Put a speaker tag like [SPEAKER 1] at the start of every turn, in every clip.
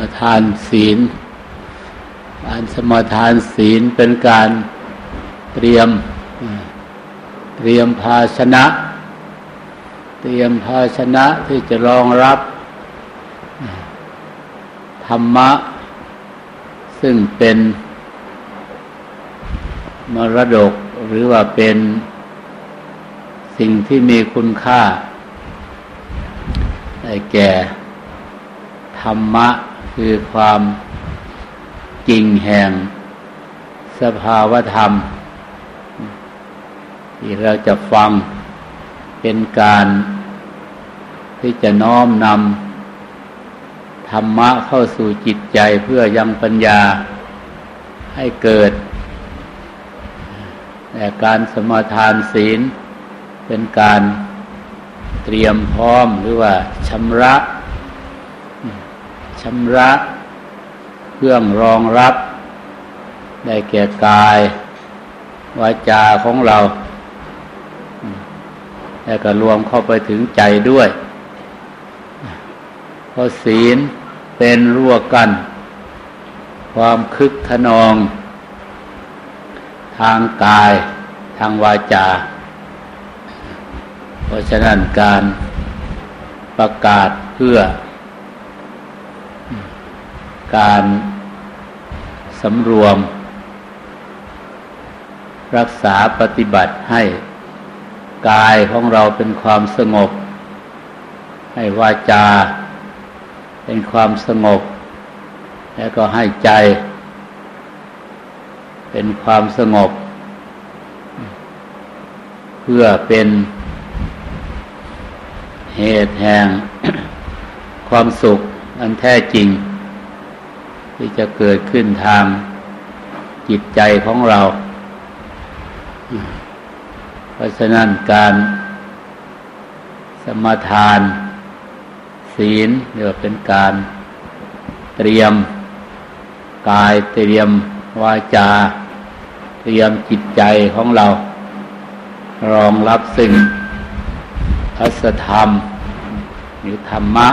[SPEAKER 1] มาทานศีล การสมาทานศีลเป็นการเตรียม เตรียมภาชนะ เตรียมภาชนะที่จะรองรับ ธรรมะ ซึ่งเป็น มรดกหรือว่าเป็นสิ่งที่มีคุณค่าได้แก่ ธรรมะ คือความจริงแห่งสภาวธรรม ที่เราจะฟังเป็นการที่จะน้อมนำธรรมะเข้าสู่จิตใจเพื่อยังปัญญาให้เกิด แต่การสมาทานศีลเป็นการเตรียมพร้อมหรือว่าชำระ ชำระเครื่องรองรับ ได้แก่กายวาจาของเรา แล้วก็รวมเข้าไปถึงใจด้วย เพราะศีลเป็นรั่วกัน ความคึกขนอง ทางกายทางวาจา เพราะฉะนั้นการประกาศเพื่อ การสำรวม รักษาปฏิบัติให้กายของเราเป็นความสงบ ให้วาจา เป็นความสงบ แล้วก็ให้ใจ เป็นความสงบ เพื่อเป็นเหตุแห่งความสุขอันแท้จริง ที่จะเกิดขึ้นทางจิตใจของเรา เพราะฉะนั้นการสมาทาน ศีลเรียกว่าเป็นการเตรียมกายเตรียมวาจา เตรียมจิตใจของเรา รองรับสิ่งพัสธรรม หรือธรรมะ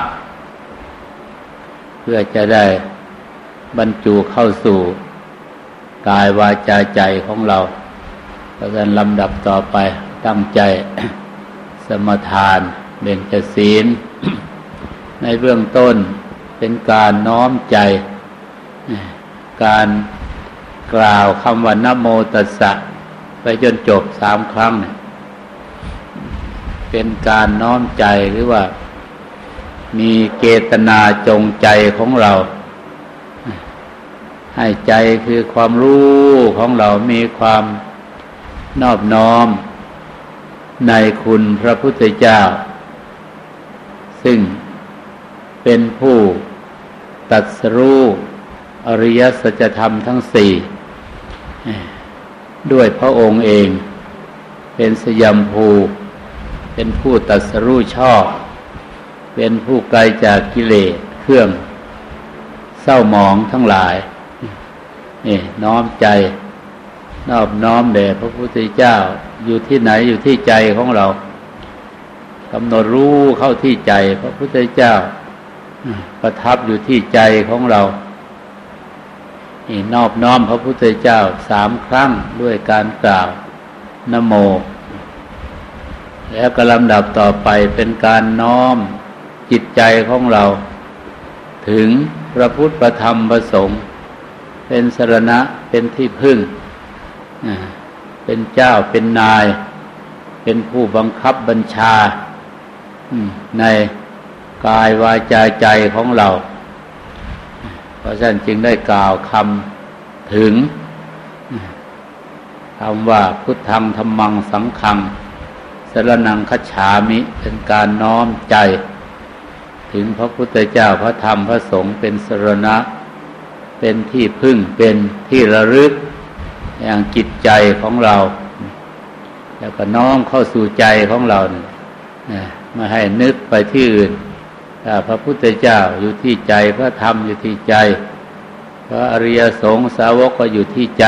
[SPEAKER 1] เพื่อจะได้ บรรจุเข้าสู่กายวาจาใจของเราเพราะฉะนั้นลำดับต่อไปตั้งใจสมทานเบญจศีล ในเบื้องต้นเป็นการน้อมใจ การกล่าวคำว่านโมตัสสะ ไปจนจบสามครั้ง เป็นการน้อมใจหรือว่า มีเกตนาจงใจของเรา ให้ใจคือความรู้ของเรามีความนอบน้อม ในคุณพระพุทธเจ้า ซึ่งเป็นผู้ตัดสรู้อริยสัจธรรมทั้งสี่ ด้วยพระองค์เอง เป็นสยามภู เป็นผู้ตัดสรู้ชอบ เป็นผู้ไกลจากกิเลสเครื่อง เศร้าหมองทั้งหลาย นี่น้อมใจ นอบน้อมแด่พระพุทธเจ้าอยู่ที่ไหนอยู่ที่ใจของเรากำหนดรู้เข้าที่ใจ พระพุทธเจ้าประทับอยู่ที่ใจของเรานี่นอบน้อมพระพุทธเจ้าสามครั้งด้วยการกล่าวนโม แล้วก็ลำดับต่อไปเป็นการน้อมจิตใจของเรา ถึงพระพุทธประธรรมประสงค์ เป็นสรณะเป็นที่พึ่ง เป็นเจ้าเป็นนาย เป็นผู้บังคับบัญชาในกายวาจาใจของเรา เพราะฉะนั้นจึงได้กล่าวคำถึงคำว่าพุทธังธรรมังสังขังสรนังคัจฉามิเป็นการน้อมใจ ถึงพระพุทธเจ้าพระธรรมพระสงฆ์เป็นสรณะ เป็นที่พึ่งเป็นที่ระลึกอย่างจิตใจของเรา แล้วก็น้อมเข้าสู่ใจของเราเนี่ยมาให้นึกไปที่อื่นถ้าพระพุทธเจ้าอยู่ที่ใจพระธรรมอยู่ที่ใจ พระอริยสงฆ์สาวกก็อยู่ที่ใจ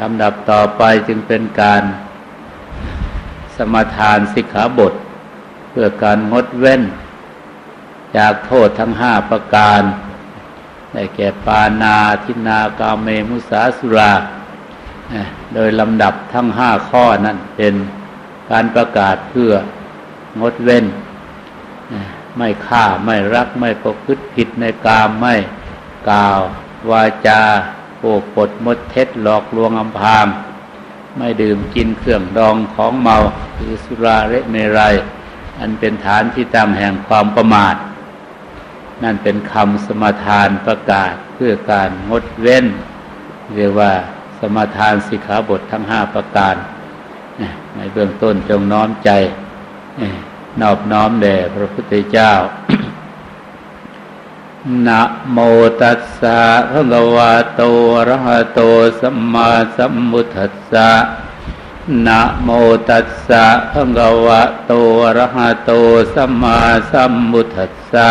[SPEAKER 1] ลำดับต่อไปจึงเป็นการสมทานสิกขาบท เพื่อการงดเว้น จากโทษทั้งห้าประการ ได้แก่ปานาทินากาเมมุสาสุราโดยลำดับทั้งห้าข้อนั้นเป็นการประกาศเพื่องดเว้น ไม่ฆ่าไม่รักไม่ประพฤติผิดในกามไม่กล่าว วาจาโอกปดมดเท็จหลอกลวงอำพาง ไม่ดื่มกินเครื่องดองของเมา คือสุราเรเมรัยอันเป็นฐานที่ตั้งแห่งความประมาท นั่นเป็นคำสมทานประกาศเพื่อการงดเว้น เรียกว่าสมทานสิกขาบททั้งห้าประการในเบื้องต้นจงน้อมใจนอบน้อมแด่พระพุทธเจ้านะโมตัสสะภะคะวะโตอะระหะโตสัมมาสัมพุทธัสสะนะโมตัสสะภะคะวะโตอะระหะโตสัมมาสัมพุทธัสสะ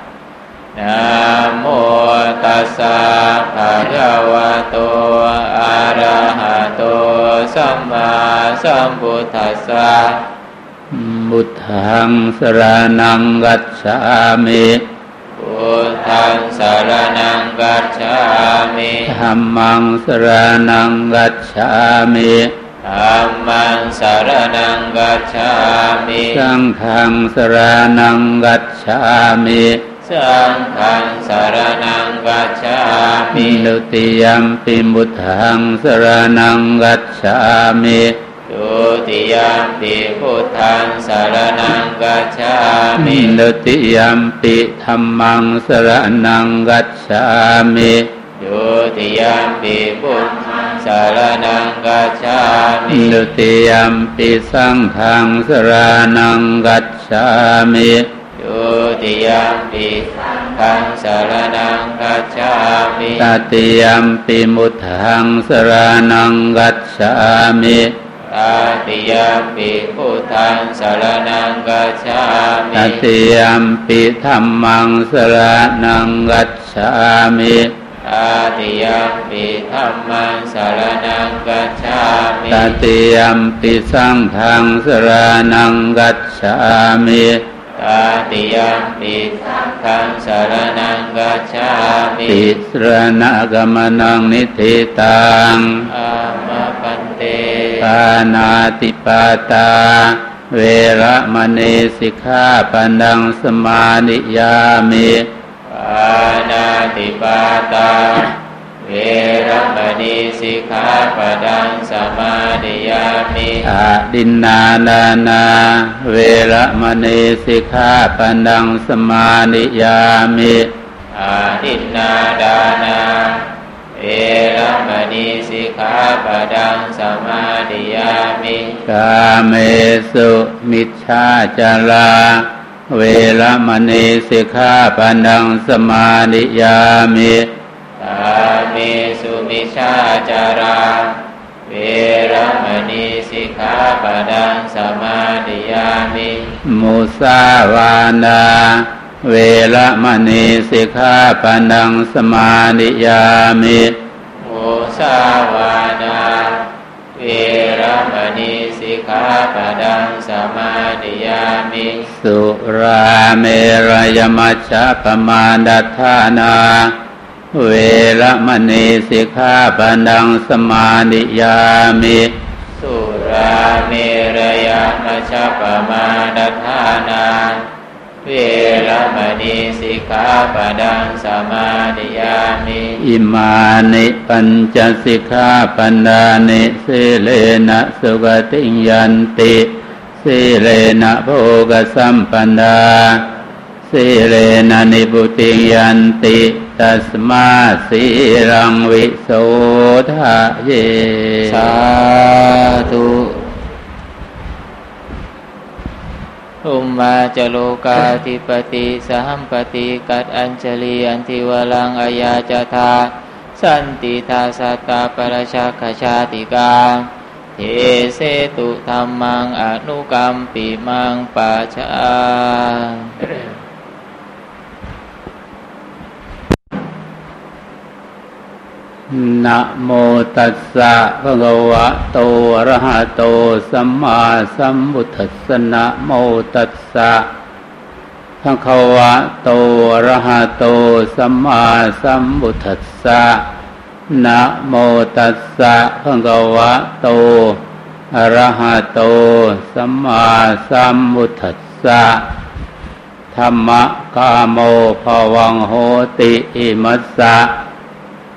[SPEAKER 2] นะโมตัสสะภะคะวะโตอะระหะโตสัมมาสัมพุทธัสสะ
[SPEAKER 1] บุทังสรนังกัจฉามิ
[SPEAKER 2] พุทธังสารนังกัจฉามิ
[SPEAKER 1] ธรรมังสรนังกัจฉามิ
[SPEAKER 2] ธรรมังสารนังกัจฉามิ
[SPEAKER 1] สังฆังสรนังกัจฉามิ
[SPEAKER 2] สังฆังสารนังกัจฉามิ
[SPEAKER 1] ดุติยมปิมุทังสรนังกัจฉามิ
[SPEAKER 2] ทุติยมปิพุทธังสารนังกัจฉามิ
[SPEAKER 1] ดุติยมปิธรรมังสารนังกัจฉามิ
[SPEAKER 2] ดุติยมปิพุทธังสารนังกัจฉามิ
[SPEAKER 1] ดุติยมปิสังฆังสารนังกัจฉามิ
[SPEAKER 2] ดุ ติยมปิสังฆังสารนังกัจฉามิ
[SPEAKER 1] ตติยมปิมุทังสารนังกัจฉามิ
[SPEAKER 2] ตติยมปิพุทธังสารนังกัจฉามิ
[SPEAKER 1] ตติยมปิธรรมังสารนังกัจฉามิ
[SPEAKER 2] ตติยมปิธรรมังสารนังกัจฉามิ
[SPEAKER 1] ตติยมปิสังฆังสารนังกัจฉามิ
[SPEAKER 2] ตติยมปิสังฆังสารนังกัจฉามิ
[SPEAKER 1] ติสรณกมนังนิธิตังอา
[SPEAKER 2] มะปันเต
[SPEAKER 1] ปานาติปาตา เวระมณีสิกขาปันังสมานิยามิ
[SPEAKER 2] ปานาติปาตา เวรมณีสิกขาปดังสมาดิยามิ
[SPEAKER 1] อาดินนานานาเวรมณีสิกขาปดังสมานิยามิ
[SPEAKER 2] อาดินนาดานาเอรมณีสิกขาปดังสมาดิยามิ
[SPEAKER 1] กาเมสุมิชฌาจาราเวรมณีสิกขาปดังสมาดิยามิ
[SPEAKER 2] กาเมสุมิชฌาจารา เวรมณีสิกขาปดังสมาดิยามิ
[SPEAKER 1] มุสาวานาเวรมณีสิกขาปันังสมานิยามิ
[SPEAKER 2] โมสาวานาเวรมณีสิกขาปันังสมานิยามิ
[SPEAKER 1] สุราเมรยมัชฌะปมาดัฏฐานา เวรมณีสิกขาปันังสมานิยามิ
[SPEAKER 2] สุราเมรยมัชฌะปมาดัฏฐานาเวรมณีสิกขาปดังสมาธิยามิ
[SPEAKER 1] อิมานิปัญจสิกขาปัญานิสิเลนะสุกติยันติสิเลนะโภกสัมปันดา สิเลนะนิพุติยันติตัสมาสีรังวิโสทะเย
[SPEAKER 2] สาธุอุมมาจโลกาธิปติสหัมปติกัดอัญชลีอันทิวลังอายาจทาสันติทาสัตตาปรชาคชาติกาเทเสตุธรรมังอนุกรรมปิมังปัชา
[SPEAKER 1] นะโมตัสสะภะคะวะโตอะระหะโตสัมมาสัมพุทธัสสะนะโมตัสสะภะคะวะโตอะระหะโตสัมมาสัมพุทธัสสะนะโมตัสสะภะคะวะโตอะระหะโตสัมมาสัมพุทธัสสะธรรมะกาโมภวังโหติอิมัสสะ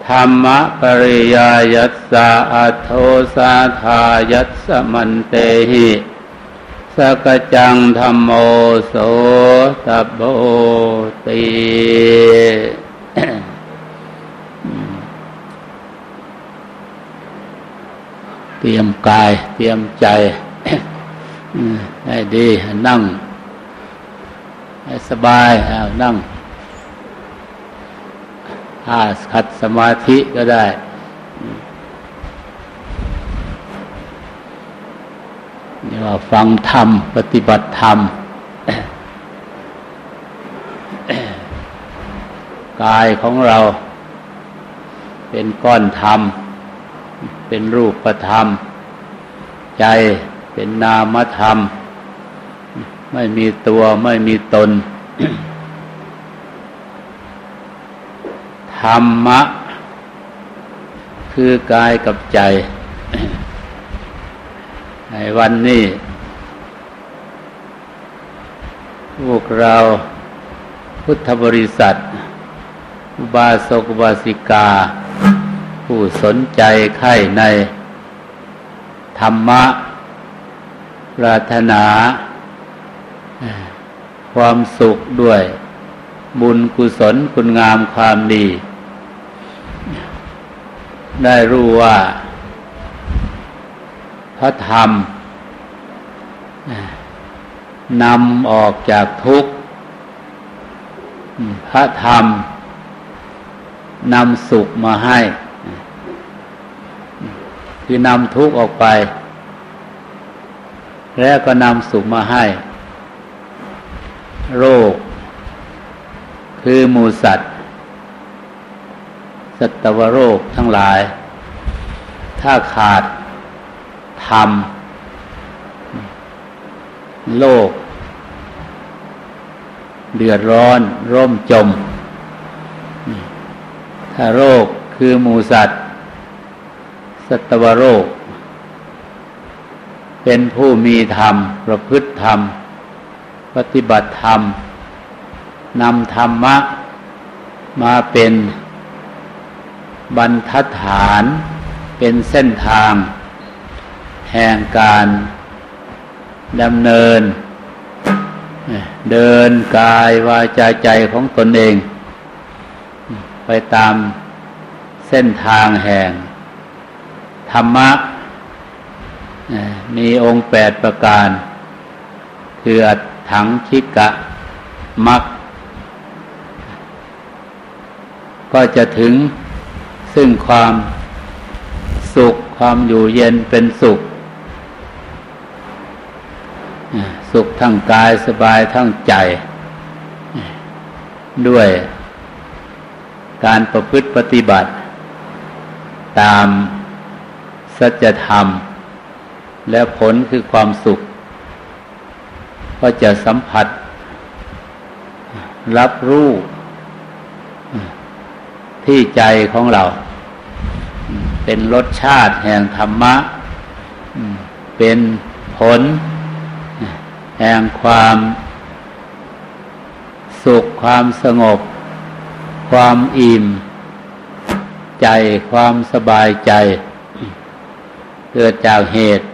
[SPEAKER 1] ธรรมปริยายัสสะอัโทสาทายัสสมันเตหิสกจังธรรมโมโสตโบตีเตรียมกาย เตรียมใจให้ดีนั่งให้สบายนั่ง ถ้าขัดสมาธิก็ได้ นี่ว่าฟังธรรม ปฏิบัติธรรม กายของเราเป็นก้อนธรรม เป็นรูปธรรม ใจเป็นนามธรรม ไม่มีตัวไม่มีตน ธรรมะ คือกายกับใจ ในวันนี้ พวกเราพุทธบริษัท บาสกบาสิกา ผู้สนใจใคร่ใน ธรรมะ ปรารถนา ความสุขด้วย บุญกุศลคุณงามความดี ได้รู้ว่า พระธรรมนำออกจากทุกข์ พระธรรมนำสุขมาให้ คือนำทุกข์ออกไป แล้วก็นำสุขมาให้ โรค คือมูสัตว์สัตวโรคทั้งหลาย ถ้าขาดธรรม โลก เดือดร้อน ร่มจม ถ้าโรคคือมูสัตว์สัตวโรค เป็นผู้มีธรรม ประพฤติธรรม ปฏิบัติธรรม นำธรรมะมาเป็นบรรทัดฐาน เป็นเส้นทาง แห่งการดำเนิน เดินกายวาจาใจของตนเอง ไปตามเส้นทางแห่ง ธรรมะ มีองค์แปดประการ คืออัถังคิกะมัก ก็จะถึงซึ่งความสุขความอยู่เย็นเป็นสุข สุขทั้งกายสบายทั้งใจ ด้วยการประพฤติปฏิบัติ ตามสัจธรรม และผลคือความสุข ก็จะสัมผัส รับรู้ ที่ใจของเรา เป็นรสชาติแห่งธรรมะ เป็นผล แห่งความสุขความสงบ ความอิ่ม ใจความสบายใจ เกิดจากเหตุ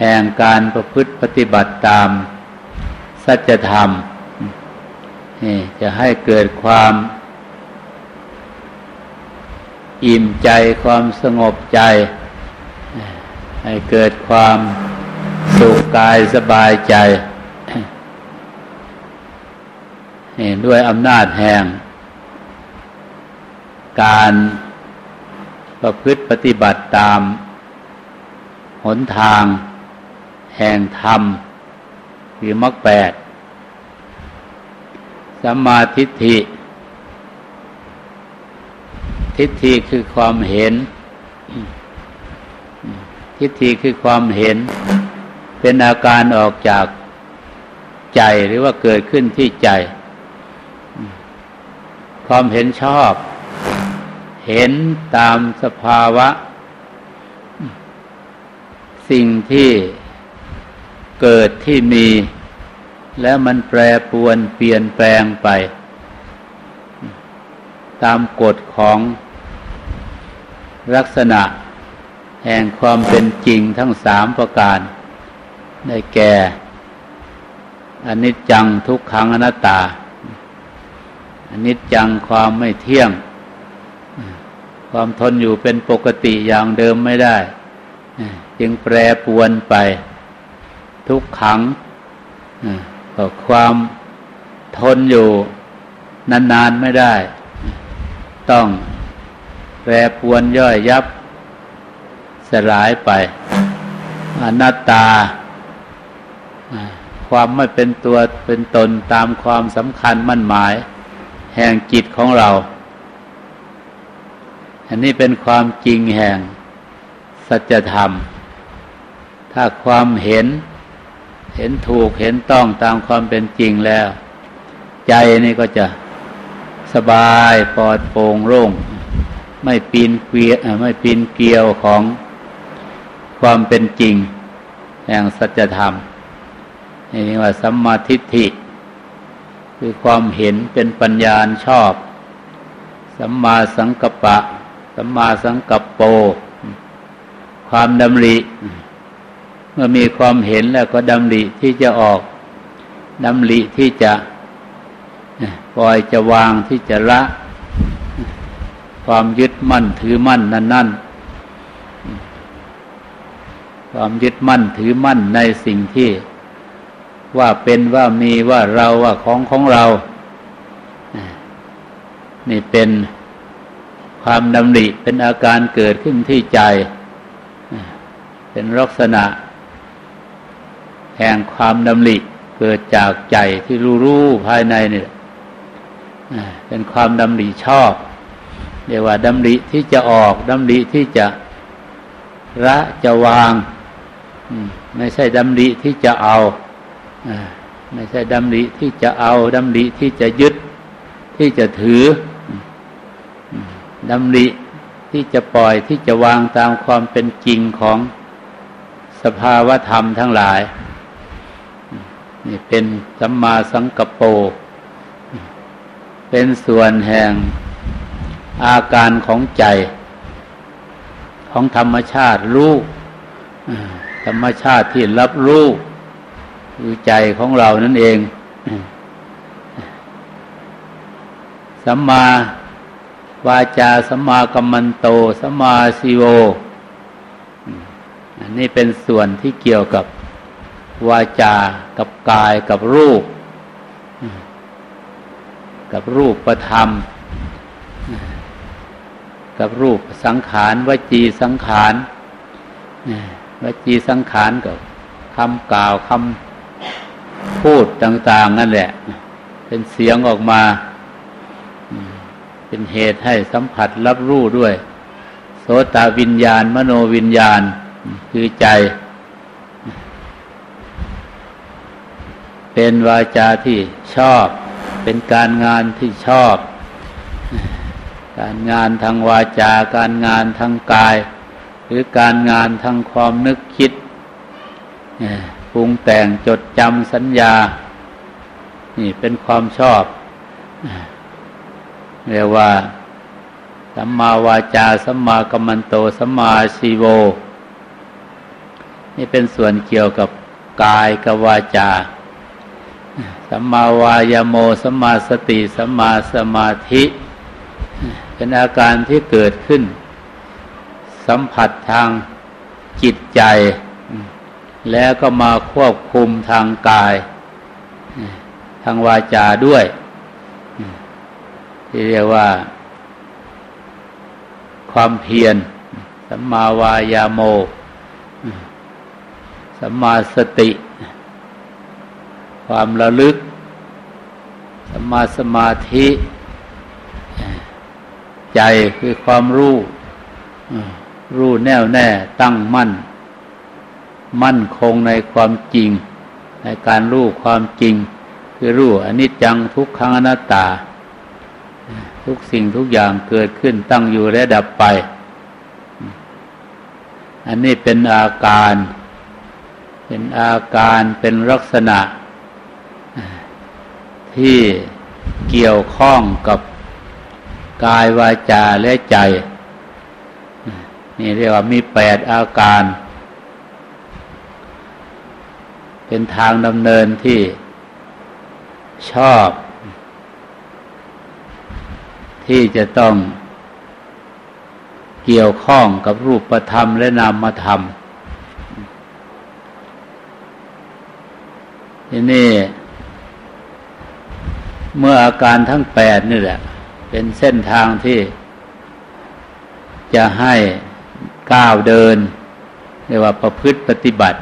[SPEAKER 1] แห่งการประพฤติปฏิบัติตาม สัจธรรมจะให้เกิดความ อิ่มใจความสงบใจ ให้เกิดความสุขกายสบายใจด้วยอำนาจแห่ง การประพฤติปฏิบัติตาม หนทาง แห่งธรรมคือมรรคแปดสัมมาทิฏฐิ ทิฏฐิคือความเห็น ทิฏฐิคือความเห็น เป็นอาการออกจากใจหรือว่าเกิดขึ้นที่ใจ ความเห็นชอบ เห็นตามสภาวะ สิ่งที่เกิดที่มี แล้วมันแปรปวนเปลี่ยนแปลงไป ตามกฎของ ลักษณะแห่งความเป็นจริงทั้งสามประการ ได้แก่อนิจจังทุกขังอนัตตาอนิจจังความไม่เที่ยง ความทนอยู่เป็นปกติอย่างเดิมไม่ได้ จึงแปรปวนไป ทุกขังก็ความทนอยู่นานๆไม่ได้ ต้อง แปรปวนย่อยยับ สลายไป อนัตตา ความไม่เป็นตัวเป็นตนตามความสำคัญมั่นหมาย แห่งจิตของเรา อันนี้เป็นความจริงแห่ง สัจธรรม ถ้าความเห็น เห็นถูกเห็นต้องตามความเป็นจริงแล้ว ใจนี่ก็จะสบายปลอดโปร่งโล่ง ไม่ปีนเกลียไม่ปีนเกลียวของความเป็นจริงแห่งสัจธรรมนี่เรียกว่าสัมมาทิฏฐิ คือความเห็นเป็นปัญญาชอบ สัมมาสังกัปปะ สัมมาสังกัปโป ความดำริ เมื่อมีความเห็นแล้วก็ดำริที่จะออกดำริที่จะปล่อยจะวางที่จะละ ความยึดมั่นถือมั่นนั่นนั่นความยึดมั่นถือมั่นในสิ่งที่ ว่าเป็นว่ามีว่าเราว่าของของเรา นี่เป็นความดำริเป็นอาการเกิดขึ้นที่ใจ เป็นลักษณะ แห่งความดำริเกิดจากใจที่รู้รู้ภายในนี่เป็นความดำริชอบ เรียกว่าดำริที่จะออกดำริที่จะละจะวางไม่ใช่ดำริที่จะเอาไม่ใช่ดำริที่จะเอาดำริที่จะยึดที่จะถือดำริที่จะปล่อยที่จะวางตามความเป็นจริงของสภาวธรรมทั้งหลายนี่เป็นสัมมาสังกปรเป็นส่วนแห่ง อาการของใจของธรรมชาติรู้ธรรมชาติที่รับรู้คือใจของเรานั่นเองสัมมาวาจาสัมมากัมมันโตสัมมาสีโวอันนี้เป็นส่วนที่เกี่ยวกับ วาจา กับกายกับรูป กับรูปประธรรม กับรูปสังขารวจีสังขารวจีสังขารกับคำกล่าวคำพูดต่าง ๆ นั่นแหละ เป็นเสียงออกมา เป็นเหตุให้สัมผัสรับรู้ด้วย โสตวิญญาณ มโนวิญญาณ คือใจ เป็นวาจาที่ชอบ เป็นการงานที่ชอบ การงานทางวาจาการงานทางกาย หรือการงานทางความนึกคิดปรุงแต่งจดจำสัญญา นี่เป็นความชอบเรียกว่าสัมมาวาจาสัมมากัมมันโตสัมมาชีโว นี่เป็นส่วนเกี่ยวกับกายกับวาจาสัมมาวายโมสัมมาสติสัมมาสมาธิ เป็นอาการที่เกิดขึ้น สัมผัสทางจิตใจ แล้วก็มาควบคุมทางกาย ทางวาจาด้วย ที่เรียกว่า ความเพียรสัมมาวายาโม สัมมาสติ ความระลึก สัมมาสมาธิ ใจคือความรู้รู้แน่วแน่ตั้งมั่น มั่นคงในความจริง ในการรู้ความจริง คือรู้อนิจจังทุกขังอนัตตา ทุกสิ่งทุกอย่างเกิดขึ้นตั้งอยู่และดับไป อันนี้เป็นอาการ เป็นอาการเป็นลักษณะ ที่เกี่ยวข้องกับ กายวาจาและใจ นี่เรียกว่ามีแปดอาการ เป็นทางดำเนินที่ชอบ ที่จะต้องเกี่ยวข้องกับรูปธรรมและนามธรรมทีนี่ เมื่ออาการทั้งแปดนี่แหละ เป็นเส้นทางที่ จะให้ก้าวเดินเรียกว่าประพฤติปฏิบัติ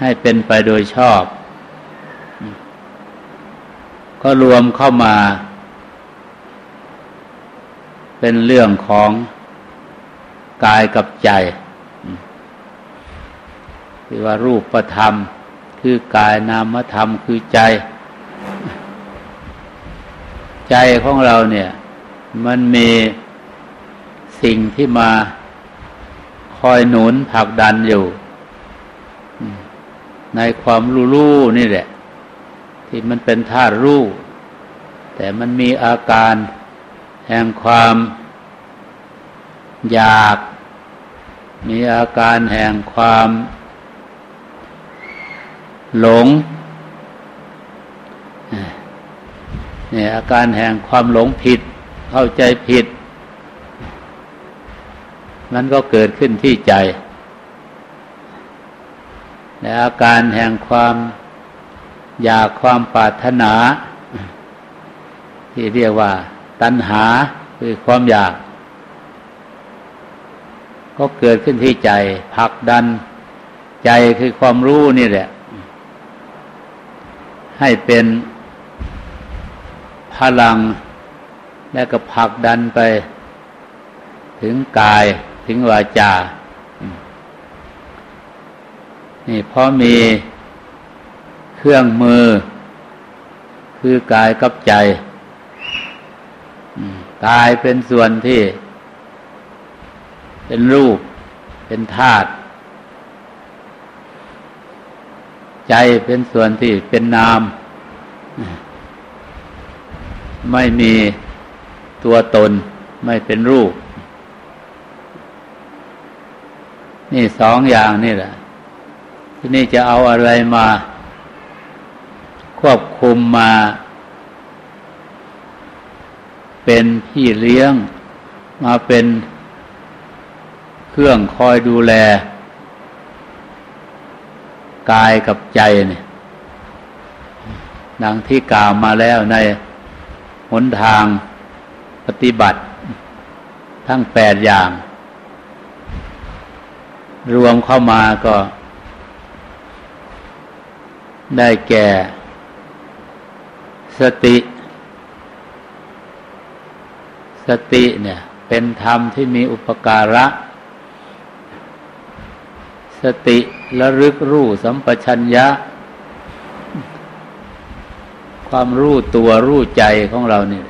[SPEAKER 1] ให้เป็นไปโดยชอบ ก็รวมเข้ามา เป็นเรื่องของกายกับใจที่ว่ารูปธรรม คือกายนามธรรมคือใจ ใจของเราเนี่ย มันมีสิ่งที่มาคอยหนุนผลักดันอยู่ ในความรู้รู้นี่แหละ ที่มันเป็นธาตุรู้ แต่มันมีอาการแห่งความอยาก มีอาการแห่งความ หลงเนี่ยอาการแห่งความหลงผิด เข้าใจผิด มันก็เกิดขึ้นที่ใจ และอาการแห่งความอยากความปรารถนา ที่เรียกว่า ตัณหาคือความอยาก ก็เกิดขึ้นที่ใจผลักดัน ใจคือความรู้นี่แหละ ให้เป็นพลัง และก็ผลักดันไป ถึงกายถึงวาจา นี่เพราะมีเครื่องมือ คือกายกับใจกายเป็นส่วนที่ เป็นรูป เป็นธาตุใจเป็นส่วนที่เป็นนาม ไม่มี ตัวตน ไม่เป็นรูป นี่สองอย่างนี่แหละ ที่นี่จะเอาอะไรมา ควบคุมมา เป็นพี่เลี้ยง มาเป็นเครื่องคอยดูแล กายกับใจเนี่ยดังที่กล่าวมาแล้วในหนทาง ปฏิบัติทั้งแปดอย่าง รวมเข้ามาก็ ได้แก่ สติ สติเนี่ย เป็นธรรมที่มีอุปการะ สติระลึกรู้สัมปชัญญะ ความรู้ตัวรู้ใจของเราเนี่ย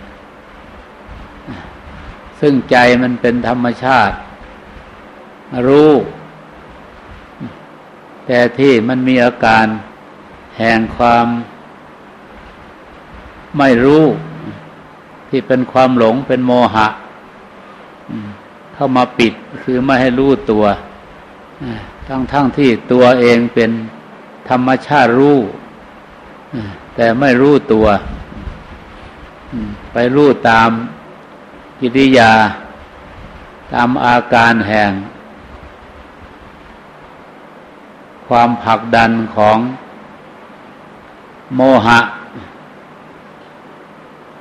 [SPEAKER 1] ซึ่งใจมันเป็นธรรมชาติ รู้ แต่ที่มันมีอาการแห่งความไม่รู้ ที่เป็นความหลงเป็นโมหะ เข้ามาปิดคือไม่ให้รู้ตัวทั้งทั้งที่ตัวเองเป็นธรรมชาติรู้แต่ไม่รู้ตัว ไปรู้ตาม กิริยา ตามอาการแห่ง ความผลักดันของโมหะ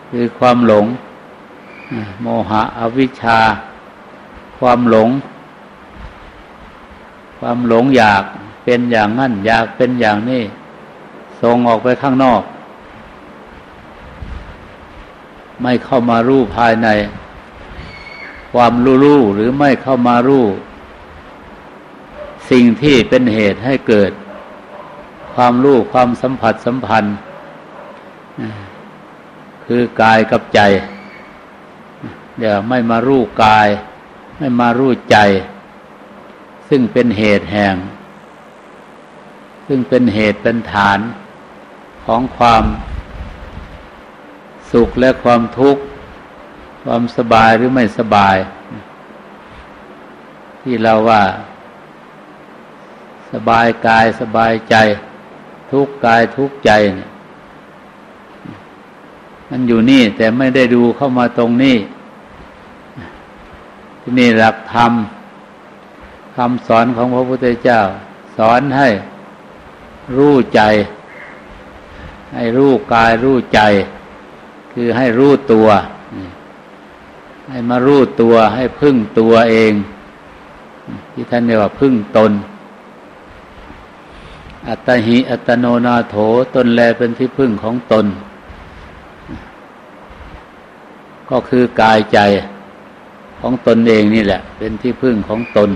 [SPEAKER 1] คือความหลง โมหะอวิชชา ความหลง ความหลงอยากเป็นอย่างนั้นอยากเป็นอย่างนี้ส่งออกไปข้างนอก ไม่เข้ามารู้ภายใน ความรู้รู้หรือไม่เข้ามารู้ สิ่งที่เป็นเหตุให้เกิด ความรู้ความสัมผัสสัมพันธ์ คือกายกับใจ เดี๋ยวไม่มารู้กาย ไม่มารู้ใจ ซึ่งเป็นเหตุแห่ง ซึ่งเป็นเหตุเป็นฐานของความสุขและความทุกข์ ความสบายหรือไม่สบาย ที่เราว่า สบายกายสบายใจ ทุกกายทุกใจเนี่ยมันอยู่นี่แต่ไม่ได้ดูเข้ามาตรงนี้ที่นี่หลักธรรมคำสอนของพระพุทธเจ้า สอนให้รู้ใจ ให้รู้กายรู้ใจ คือให้รู้ตัว ให้มารู้ตัวให้พึ่งตัวเอง ที่ท่านเรียกว่าพึ่งตน อัตหิ อัตโนนาโถตนแลเป็นที่พึ่งของตน ก็คือกายใจของตนเองนี่แหละ เป็นที่พึ่งของตน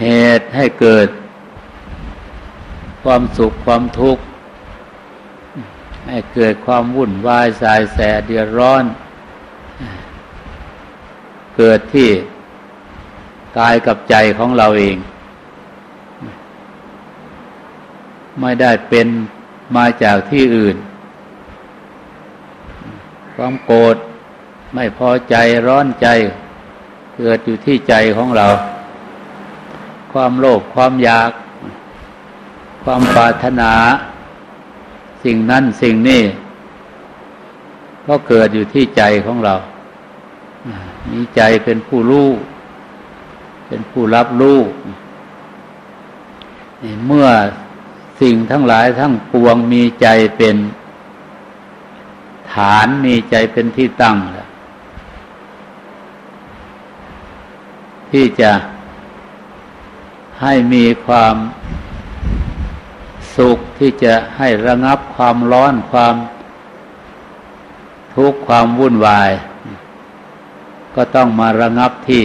[SPEAKER 1] เหตุให้เกิด ความสุขความทุกข์ ให้เกิดความวุ่นวายสายแสเดือดร้อน เกิดที่กายกับใจของเราเอง ไม่ได้เป็นมาจากที่อื่น ความโกรธไม่พอใจร้อนใจ เกิดอยู่ที่ใจของเรา ความโลภความอยาก ความปรารถนา สิ่งนั้นสิ่งนี้ก็เกิดอยู่ที่ใจของเรา มีใจเป็นผู้รู้เป็นผู้รับรู้เมื่อสิ่งทั้งหลายทั้งปวงมีใจเป็นฐานมีใจเป็นที่ตั้งแล้วที่จะให้มีความ สุขที่จะให้ระงับความร้อนความทุกข์ความวุ่นวาย ก็ต้องมาระงับที่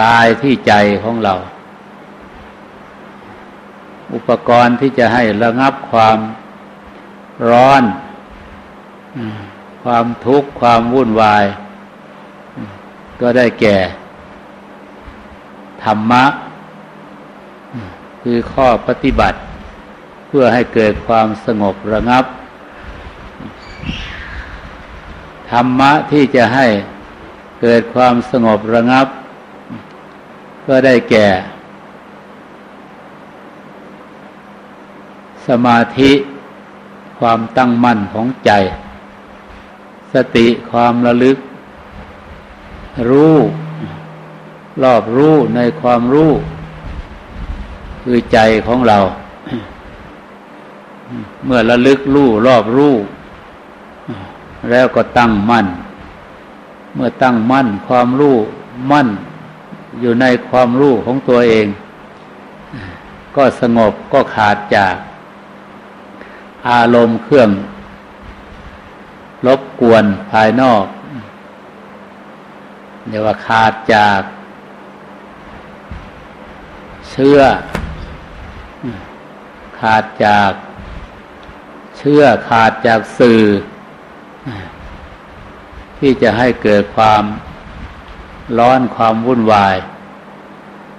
[SPEAKER 1] กายที่ใจของเรา อุปกรณ์ที่จะให้ระงับความร้อนความทุกข์ความวุ่นวาย ก็ได้แก่ ธรรมะ คือข้อปฏิบัติ เพื่อให้เกิดความสงบระงับ ธรรมะที่จะให้เกิดความสงบระงับ ก็ได้แก่ สมาธิความตั้งมั่นของใจ สติความระลึก รู้ รอบรู้ในความรู้ คือใจของเรา เมื่อระลึกรู้รอบรู้แล้วก็ตั้งมั่น เมื่อตั้งมั่นความรู้มั่น อยู่ในความรู้ของตัวเอง ก็สงบก็ขาดจาก อารมณ์เครื่องรบกวนภายนอกเรียกว่าขาดจาก เชื่อ ขาดจากเชื่อขาดจากสื่อ ที่จะให้เกิดความร้อนความวุ่นวาย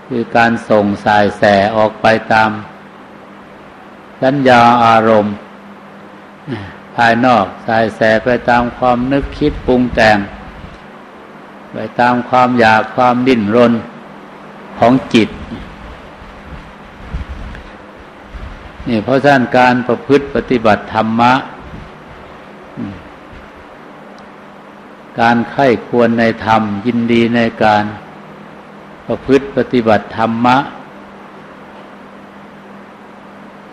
[SPEAKER 1] คือการส่งสายแสออกไปตามสัญญาอารมณ์ ภายนอกสายแสไปตามความนึกคิดปรุงแต่ง ไปตามความอยากความดิ้นรนของจิต นี่เพราะฉะนั้นการประพฤติปฏิบัติธรรมะ การไข้ควรในธรรมยินดีในการประพฤติปฏิบัติธรรมะ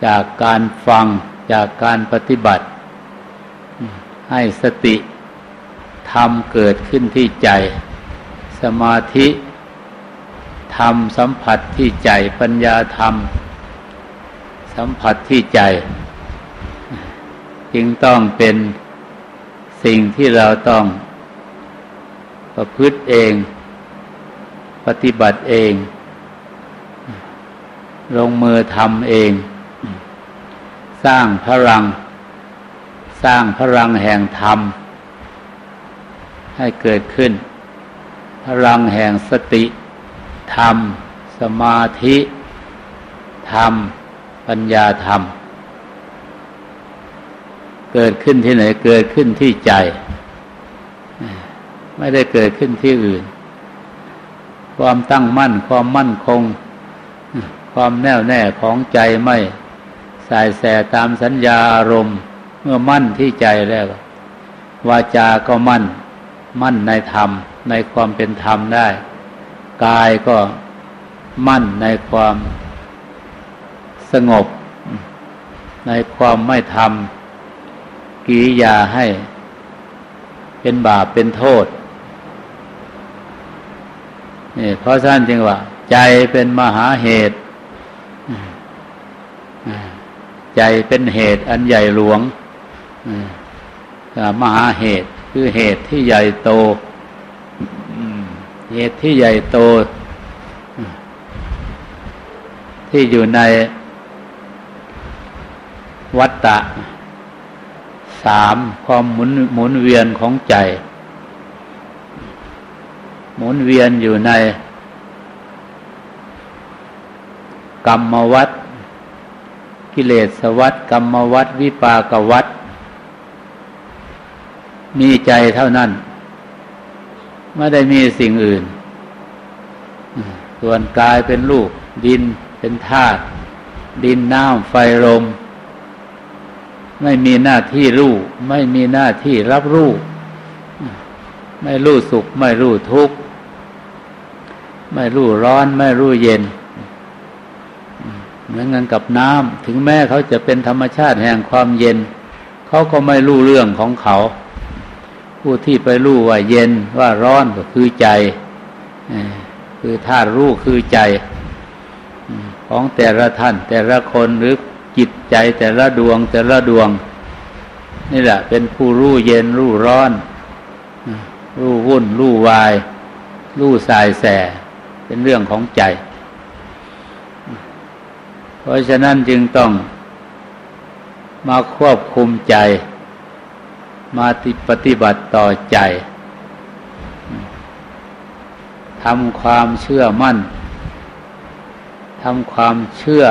[SPEAKER 1] จากการฟังจากการปฏิบัติ ให้สติธรรมเกิดขึ้นที่ใจ สมาธิธรรมสัมผัสที่ใจปัญญาธรรม สัมผัสที่ใจ จึงต้องเป็นสิ่งที่เราต้องประพฤติเอง ปฏิบัติเอง ลงมือทำเอง สร้างพลัง สร้างพลังแห่งธรรม ให้เกิดขึ้น พลังแห่งสติ ธรรม สมาธิ ธรรม ปัญญาธรรม เกิดขึ้นที่ไหน เกิดขึ้นที่ใจ ไม่ได้เกิดขึ้นที่อื่น ความตั้งมั่น ความมั่นคง ความแน่วแน่ของใจไม่สายแสตามสัญญาอารมณ์ เมื่อมั่นที่ใจแล้ววาจาก็มั่น มั่นในธรรม ในความเป็นธรรมได้ กายก็มั่นในความ สงบ ในความไม่ทำกิริยาให้ เป็นบาปเป็นโทษนี่เพราะฉะนั้นจึงว่า ใจเป็นมหาเหตุ ใจเป็นเหตุอันใหญ่หลวงมหาเหตุคือเหตุที่ใหญ่โตเหตุที่ใหญ่โต ที่อยู่ใน วัตตะสามความหมุนหมุนเวียนของใจ หมุนเวียนอยู่ใน กรรมวัฏกิเลสวัฏกรรมวัฏวิปากวัฏมีใจเท่านั้น ไม่ได้มีสิ่งอื่น ส่วนกายเป็นลูก ดินเป็นธาตุดินน้ำไฟลม ไม่มีหน้าที่รู้ ไม่มีหน้าที่รับรู้ ไม่รู้สุข ไม่รู้ทุกข์ ไม่รู้ร้อน ไม่รู้เย็นเหมือนกันกับน้ำถึงแม้เขาจะเป็นธรรมชาติแห่งความเย็น เขาก็ไม่รู้เรื่องของเขา ผู้ที่ไปรู้ว่าเย็นว่าร้อนก็คือใจคือธาตุรู้คือใจ ของแต่ละท่าน แต่ละคนหรือ จิตใจแต่ละดวงแต่ละดวง นี่แหละ เป็นผู้รู้เย็นรู้ร้อน รู้วุ่น รู้วาย รู้สายแส เป็นเรื่องของใจ เพราะฉะนั้นจึงต้องมาควบคุมใจ มาปฏิบัติต่อใจทำความเชื่อมั่นทำความเชื่อ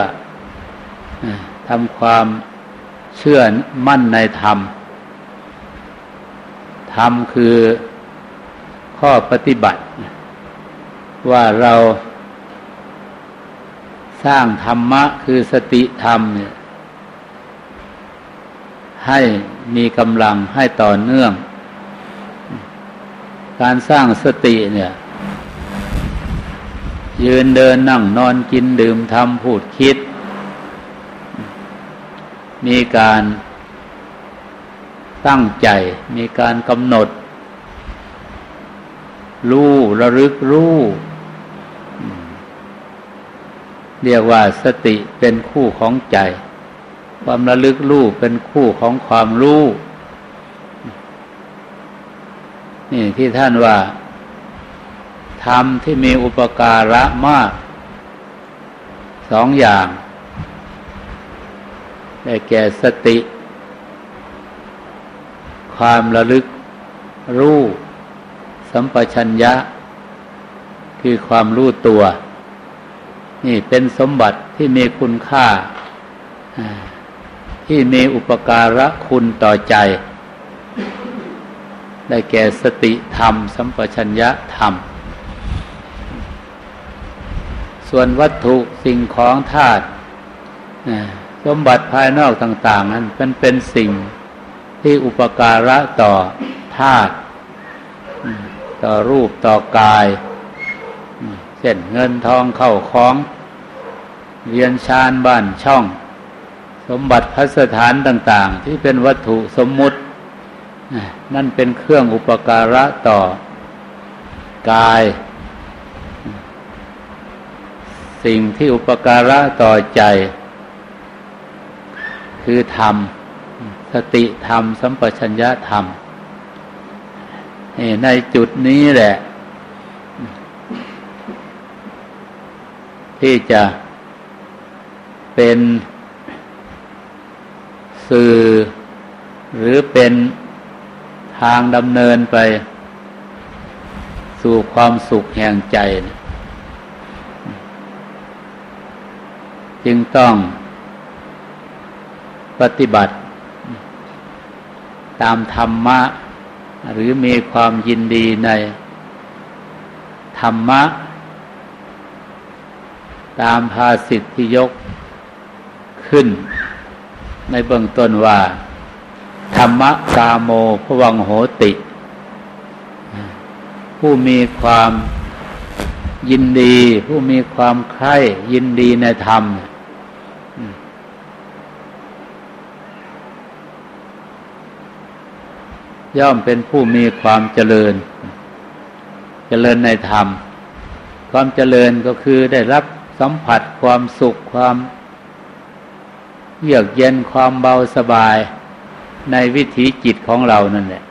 [SPEAKER 1] ทำความเชื่อมั่นในธรรม ธรรมคือข้อปฏิบัติ ว่าเราสร้างธรรมะคือสติธรรมเนี่ยให้มีกำลังให้ต่อเนื่อง การสร้างสติเนี่ย ยืนเดินนั่งนอนกินดื่มทำพูดคิด มีการตั้งใจ มีการกำหนด รู้ระลึกรู้ เรียกว่าสติเป็นคู่ของใจ ความระลึกรู้เป็นคู่ของความรู้นี่ที่ท่านว่าธรรมที่มีอุปการะมาก สองอย่าง ได้แก่สติ ความระลึกรู้ สัมปชัญญะ คือความรู้ตัว นี่เป็นสมบัติที่มีคุณค่า ที่มีอุปการะคุณต่อใจ ได้แก่สติธรรม สัมปชัญญะธรรม ส่วนวัตถุสิ่งของธาตุ สมบัติภายนอกต่างๆนั้นเป็นเป็นสิ่งที่อุปการะต่อธาตุต่อรูปต่อกายเช่นเงินทองเข้าของเรียนชานบ้านช่อง สมบัติพัสถานต่าง ๆ ที่เป็นวัตถุสมมุติ นั่นเป็นเครื่องอุปการะต่อกาย สิ่งที่อุปการะต่อใจ คือธรรม สติธรรม สัมปชัญญะธรรม ในจุดนี้แหละ ที่จะเป็นสื่อ หรือเป็นทางดำเนินไป สู่ความสุขแห่งใจ จึงต้อง ปฏิบัติ ตามธรรมะ หรือมีความยินดีในธรรมะ ตามภาสิทธิยกขึ้น ในเบื้องต้นว่า ธรรมะกาโมพวังโหติ ผู้มีความยินดี ผู้มีความใคร่ยินดีในธรรม ย่อมเป็นผู้มีความเจริญ เจริญในธรรม ความเจริญก็คือได้รับสัมผัสความสุขความเยือกเย็นความเบาสบายในวิถีจิตของเรานั่นแหละ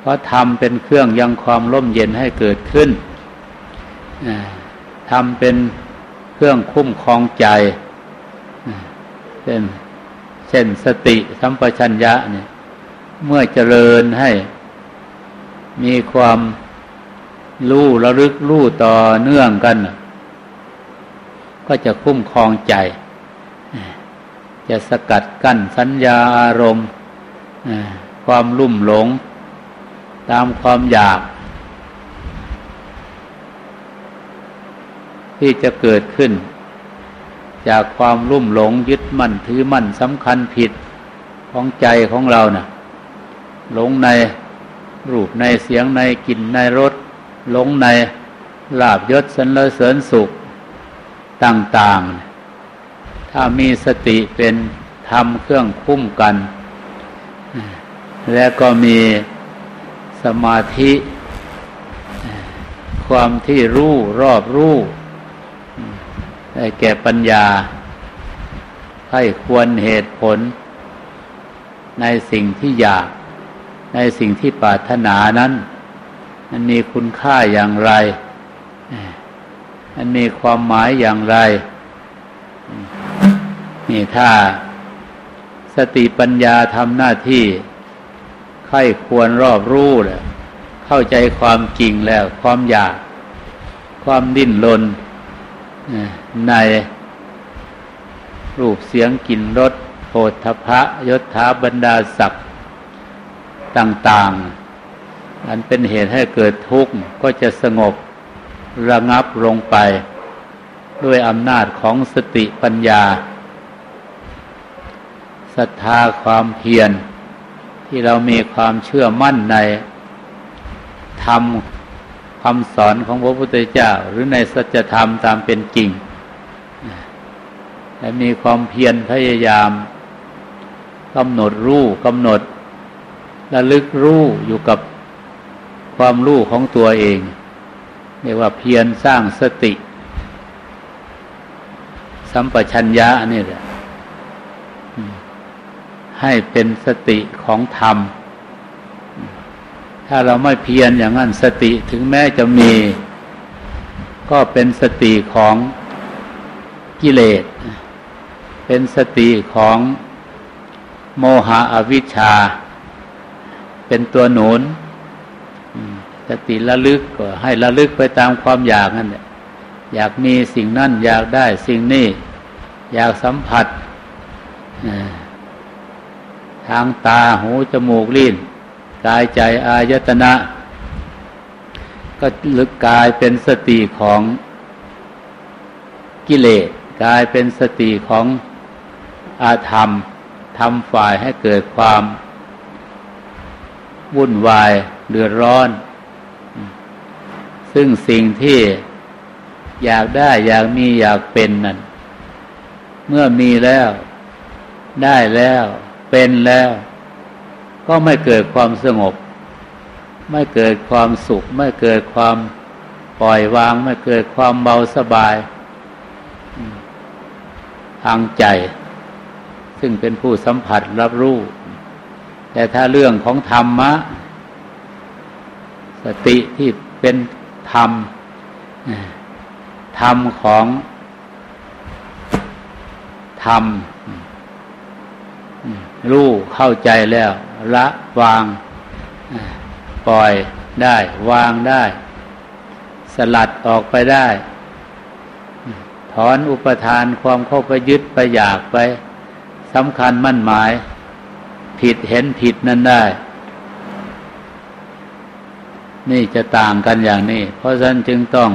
[SPEAKER 1] เพราะทำเป็นเครื่องยังความร่มเย็นให้เกิดขึ้นทำเป็นเครื่องคุ้มครองใจเช่นเช่นสติสัมปชัญญะเนี่ย เมื่อเจริญให้ มีความรู้ระลึกรู้ต่อเนื่องกัน ก็จะคุ้มครองใจ จะสกัดกั้นสัญญาอารมณ์ความลุ่มหลง ตามความอยาก ที่จะเกิดขึ้น จากความลุ่มหลงยึดมั่นถือมั่นสำคัญผิดของใจของเรานะ่ะ หลงในรูปในเสียงในกลิ่นในรสหลงในลาบยศสรรเสริญสุขต่างๆ ถ้ามีสติเป็นธรรมเครื่องคุ้มกัน และก็มีสมาธิ ความที่รู้รอบรู้ได้แก่ปัญญา ให้ควรเหตุผลในสิ่งที่อยาก ในสิ่งที่ปรารถนานั้น มันมีคุณค่าอย่างไร มันมีความหมายอย่างไร นี่ถ้าสติปัญญาทำหน้าที่ใครควรรอบรู้แล้วเข้าใจความจริงแล้ว ความอยาก ความดิ้นรนในรูปเสียงกลิ่นรสโผฏฐพะยศถาบรรดาศักดิ์ ต่างๆ อันเป็นเหตุให้เกิดทุกข์ก็จะสงบระงับลงไป ด้วยอำนาจของสติปัญญาศรัทธาความเพียร ที่เรามีความเชื่อมั่นในธรรมคำสอนของพระพุทธเจ้า หรือในสัจธรรมตามเป็นจริง และมีความเพียรพยายามกำหนดรู้กำหนด ระลึกรู้อยู่กับความรู้ของตัวเองเรียกว่าเพียรสร้างสติ สัมปชัญญะนี่แหละให้เป็นสติของธรรม ถ้าเราไม่เพียรอย่างนั้นสติถึงแม้จะมี ก็เป็นสติของกิเลส เป็นสติของโมหะอวิชชา เป็นตัวหนุนสติระลึกก็ให้ระลึกไปตามความอยากนั่นแหละอยากมีสิ่งนั่นอยากได้สิ่งนี้อยากสัมผัสทางตาหูจมูกลิ้นกายใจอายตนะ ก็ลึกกายเป็นสติของกิเลสกายเป็นสติของอาธรรมทำฝ่ายให้เกิดความ วุ่นวายเดือดร้อน ซึ่งสิ่งที่อยากได้อยากมีอยากเป็นนั่น เมื่อมีแล้ว ได้แล้ว เป็นแล้ว ก็ไม่เกิดความสงบ ไม่เกิดความสุข ไม่เกิดความปล่อยวาง ไม่เกิดความเบาสบาย ทางใจ ซึ่งเป็นผู้สัมผัสรับรู้ แต่ถ้าเรื่องของธรรมะ สติที่เป็นธรรม ธรรมของธรรมรู้เข้าใจแล้ว ละวาง ปล่อยได้ วางได้ สลัดออกไปได้ ถอนอุปทานความเข้าไปยึดไปอยากไปสำคัญมั่นหมาย ผิดเห็นผิดนั้นได้ นี่จะต่างกันอย่างนี้ เพราะฉะนั้นจึงต้อง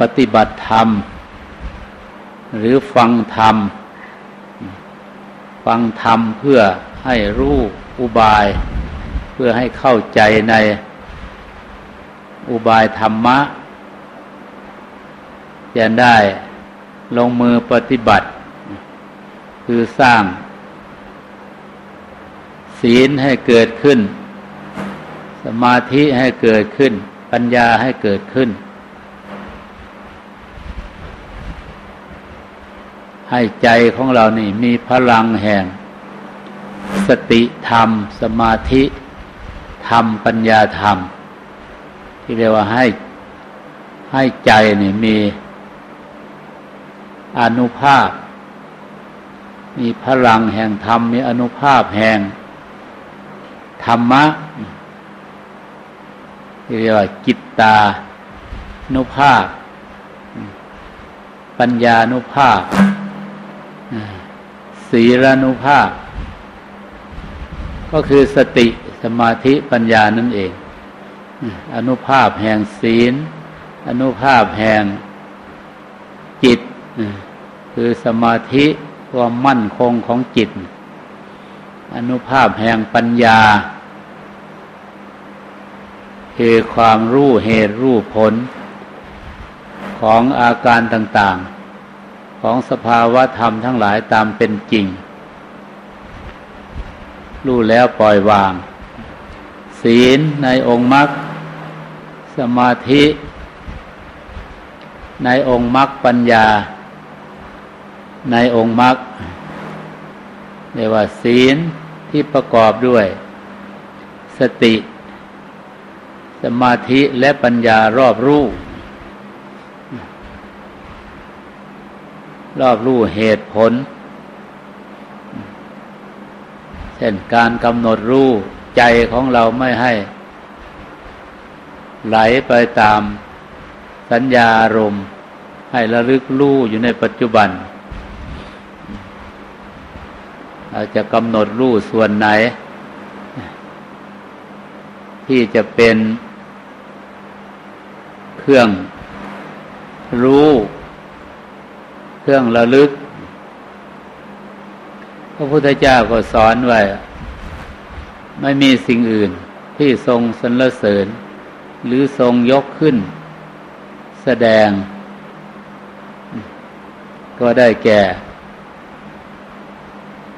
[SPEAKER 1] ปฏิบัติธรรม หรือฟังธรรม ฟังธรรมเพื่อให้รู้อุบาย เพื่อให้เข้าใจในอุบายธรรมะจะได้ลงมือปฏิบัติ คือสร้าง ศีลให้เกิดขึ้น สมาธิให้เกิดขึ้น ปัญญาให้เกิดขึ้น ให้ใจของเรานี่มีพลังแห่ง สติธรรม สมาธิธรรมปัญญาธรรม ที่เรียกว่าให้ให้ใจนี่มีอนุภาพ มีพลังแห่งธรรม มีอนุภาพแห่ง ธรรมะเรียกว่ากิตตานุภาพ ปัญญานุภาพศีลานุภาพ ก็คือสติสมาธิปัญญานั่นเอง อนุภาพแห่งศีล อนุภาพแห่งจิต คือสมาธิความมั่นคงของจิต อนุภาพแห่งปัญญา คือความรู้เหตุรู้ผล ของอาการต่าง ๆ ของสภาวะธรรมทั้งหลายตามเป็นจริง รู้แล้วปล่อยวาง ศีลในองค์มรรคสมาธิ ในองค์มรรคปัญญา ในองค์มรรค เรียกว่าศีลที่ประกอบด้วย สติ สมาธิและปัญญารอบรู้รอบรู้เหตุผล เช่นการกำหนดรู้ใจของเราไม่ให้ ไหลไปตามสัญญาอารมณ์ ให้ระลึกรู้อยู่ในปัจจุบัน เราจะกำหนดรูส่วนไหน ที่จะเป็นเครื่องรู้ เครื่องระลึก พระพุทธเจ้าก็สอนไว้ ไม่มีสิ่งอื่นที่ทรงสรรเสริญ หรือทรงยกขึ้น แสดง ก็ได้แก่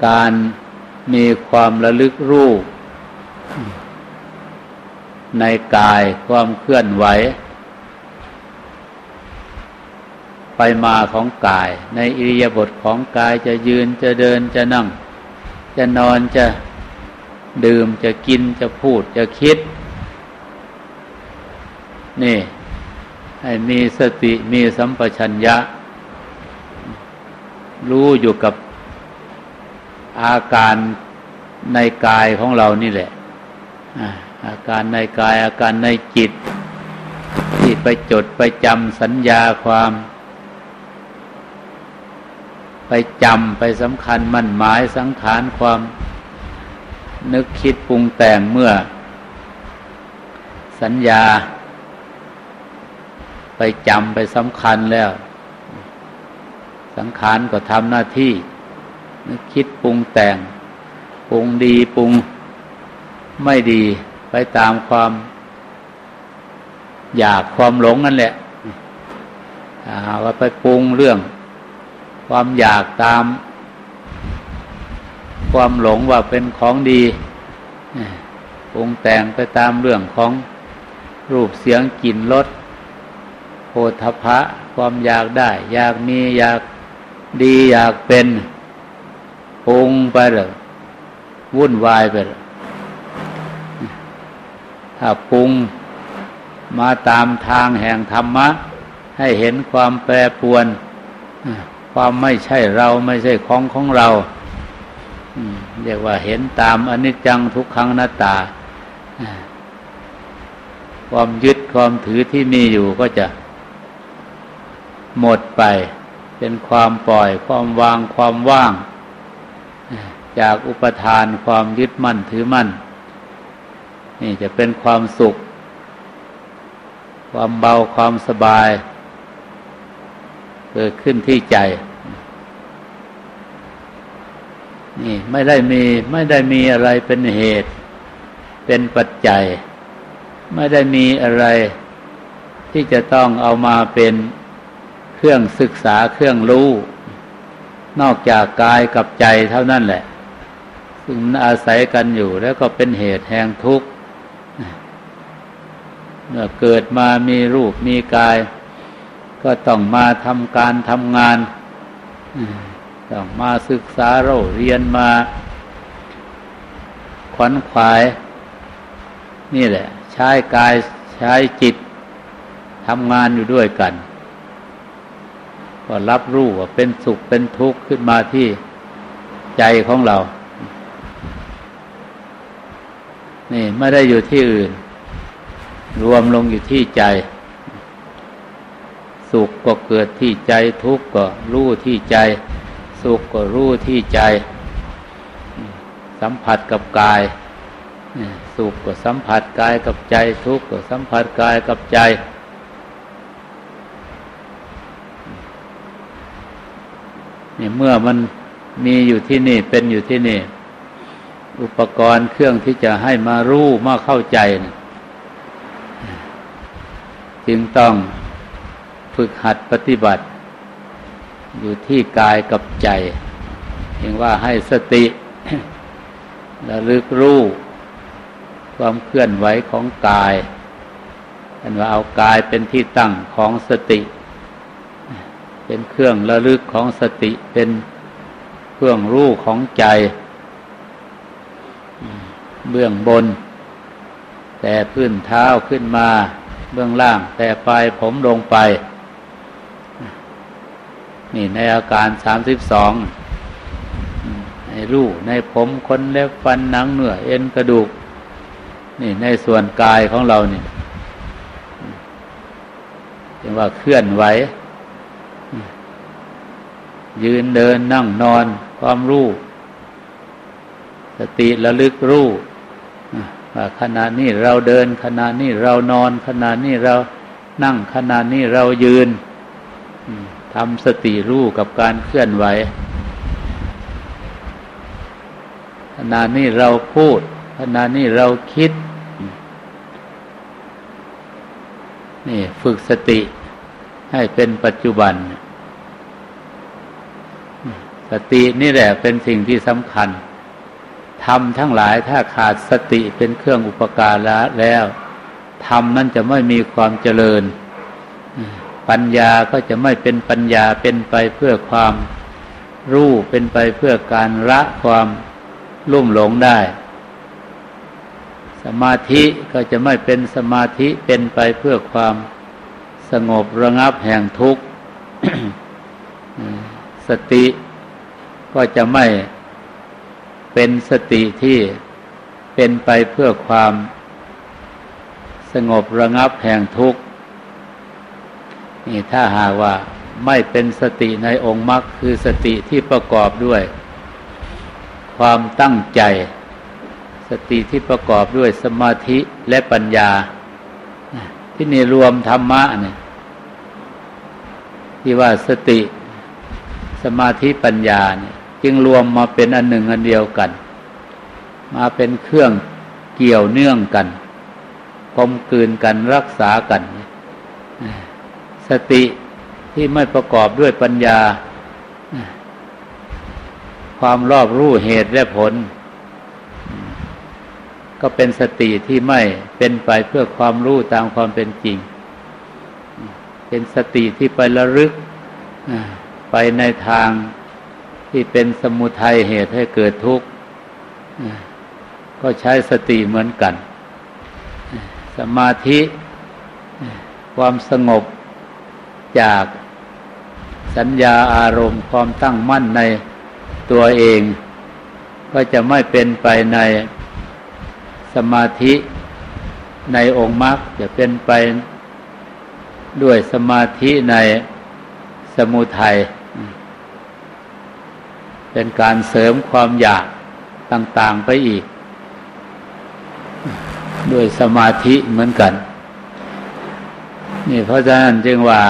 [SPEAKER 1] การมีความระลึกรู้ ในกายความเคลื่อนไหว ไปมาของกาย ในอิริยาบถของกายจะยืนจะเดินจะนั่ง จะนอนจะดื่มจะกินจะพูดจะคิด นี่ ให้มีสติมีสัมปชัญญะ รู้อยู่กับ อาการในกายของเรานี่แหละอาการในกายอาการในจิต ที่ไปจดไปจำสัญญาความ ไปจำไปสำคัญมั่นหมายสังขารความ นึกคิดปรุงแต่งเมื่อ สัญญา ไปจำไปสำคัญแล้ว สังขารก็ทำหน้าที่ คิดปรุงแต่ง ปรุงดีปรุงไม่ดีไปตามความ อยากความหลงนั่นแหละว่าไปปรุงเรื่อง ความอยากตาม ความหลงว่าเป็นของดีปรุงแต่งไปตามเรื่องของรูปเสียงกลิ่นรสโพธพะความอยากได้ อยากมีอยากดีอยากเป็น ปรุงไปเลยวุ่นวายไปเลยถ้าปรุงมาตามทางแห่งธรรมะ ให้เห็นความแปรปวน ความไม่ใช่เราไม่ใช่ของของเราเรียกว่าเห็นตามอนิจจังทุกขังหน้าตา ความยึดความถือที่มีอยู่ก็จะหมดไป เป็นความปล่อยความวางความว่าง จากอุปทานความยึดมั่นถือมั่น นี่จะเป็นความสุข ความเบาความสบาย เกิดขึ้นที่ใจ นี่ไม่ได้มีไม่ได้มีอะไรเป็นเหตุ เป็นปัจจัย ไม่ได้มีอะไรที่จะต้องเอามาเป็นเครื่องศึกษาเครื่องรู้ นอกจากกายกับใจเท่านั้นแหละ ซึ่งอาศัยกันอยู่ แล้วก็เป็นเหตุแห่งทุกข์เมื่อเกิดมามีรูปมีกาย ก็ต้องมาทำการทำงาน ต้องมาศึกษาเราเรียนมาขวัญขวาย นี่แหละ ใช้กายใช้จิตทำงานอยู่ด้วยกัน ก็รับรู้ว่าเป็นสุขเป็นทุกข์ขึ้นมาที่ใจของเรา นี่ไม่ได้อยู่ที่อื่น รวมลงอยู่ที่ใจ สุขก็เกิดที่ใจ ทุกข์ก็รู้ที่ใจ สุขก็รู้ที่ใจ สัมผัสกับกาย สุขก็สัมผัสกายกับใจ ทุกข์ก็สัมผัสกายกับใจนี่เมื่อมันมีอยู่ที่นี่เป็นอยู่ที่นี่ อุปกรณ์เครื่องที่จะให้มารู้มาเข้าใจนะจึงต้องฝึกหัดปฏิบัติ อยู่ที่กายกับใจเองว่าให้สติระลึกรู้ความเคลื่อนไหวของกายเห็นว่าเอากายเป็นที่ตั้งของสติ เป็นเครื่องระลึกของสติเป็นเครื่องรู้ของใจ เบื้องบน แต่พื้นเท้าขึ้นมา เบื้องล่าง แต่ปลายผมลงไป นี่ในอาการสามสิบสองในรูในผมขนเล็บฟันหนังเนื้อเอ็นกระดูก นี่ในส่วนกายของเราเนี่ยเรียกว่าเคลื่อนไหว ยืนเดินนั่งนอน ความรู้ สติระลึกรู้ ขณะนี้เราเดินขณะนี้เรานอน ขณะนี้เรานั่งขณะนี้เรายืนทำสติรู้กับการเคลื่อนไหวขณะนี้เราพูด ขณะนี้เราคิด นี่ฝึกสติให้เป็นปัจจุบัน สตินี่แหละเป็นสิ่งที่สำคัญ ทำทั้งหลายถ้าขาดสติเป็นเครื่องอุปการะแล้วทำนั้นจะไม่มีความเจริญ ปัญญาก็จะไม่เป็นปัญญาเป็นไปเพื่อความรู้เป็นไปเพื่อการละความลุ่มหลงได้ สมาธิก็จะไม่เป็นสมาธิเป็นไปเพื่อความสงบระงับแห่งทุกข์ สติก็จะไม่ เป็นสติที่เป็นไปเพื่อความสงบระงับแห่งทุกข์นี่ถ้าหากว่าไม่เป็นสติในองค์มรรคคือสติที่ประกอบด้วย ความตั้งใจ สติที่ประกอบด้วยสมาธิและปัญญา ที่นี่รวมธรรมะเนี่ยที่ว่าสติสมาธิปัญญาเนี่ย จึงรวมมาเป็นอันหนึ่งอันเดียวกัน มาเป็นเครื่องเกี่ยวเนื่องกันกลมกลืนกันรักษากัน สติที่ไม่ประกอบด้วยปัญญา ความรอบรู้เหตุและผล ก็เป็นสติที่ไม่เป็นไปเพื่อความรู้ตามความเป็นจริง เป็นสติที่ไประลึกไปในทาง ที่เป็นสมุทัยเหตุให้เกิดทุกข์ก็ใช้สติเหมือนกัน สมาธิความสงบจากสัญญาอารมณ์ความตั้งมั่นในตัวเอง ก็จะไม่เป็นไปในสมาธิในองค์มรรคจะเป็นไปด้วยสมาธิในสมุทัย เป็นการเสริมความอยากต่างๆไปอีก ด้วยสมาธิเหมือนกัน นี่เพราะฉะนั้นจึงว่า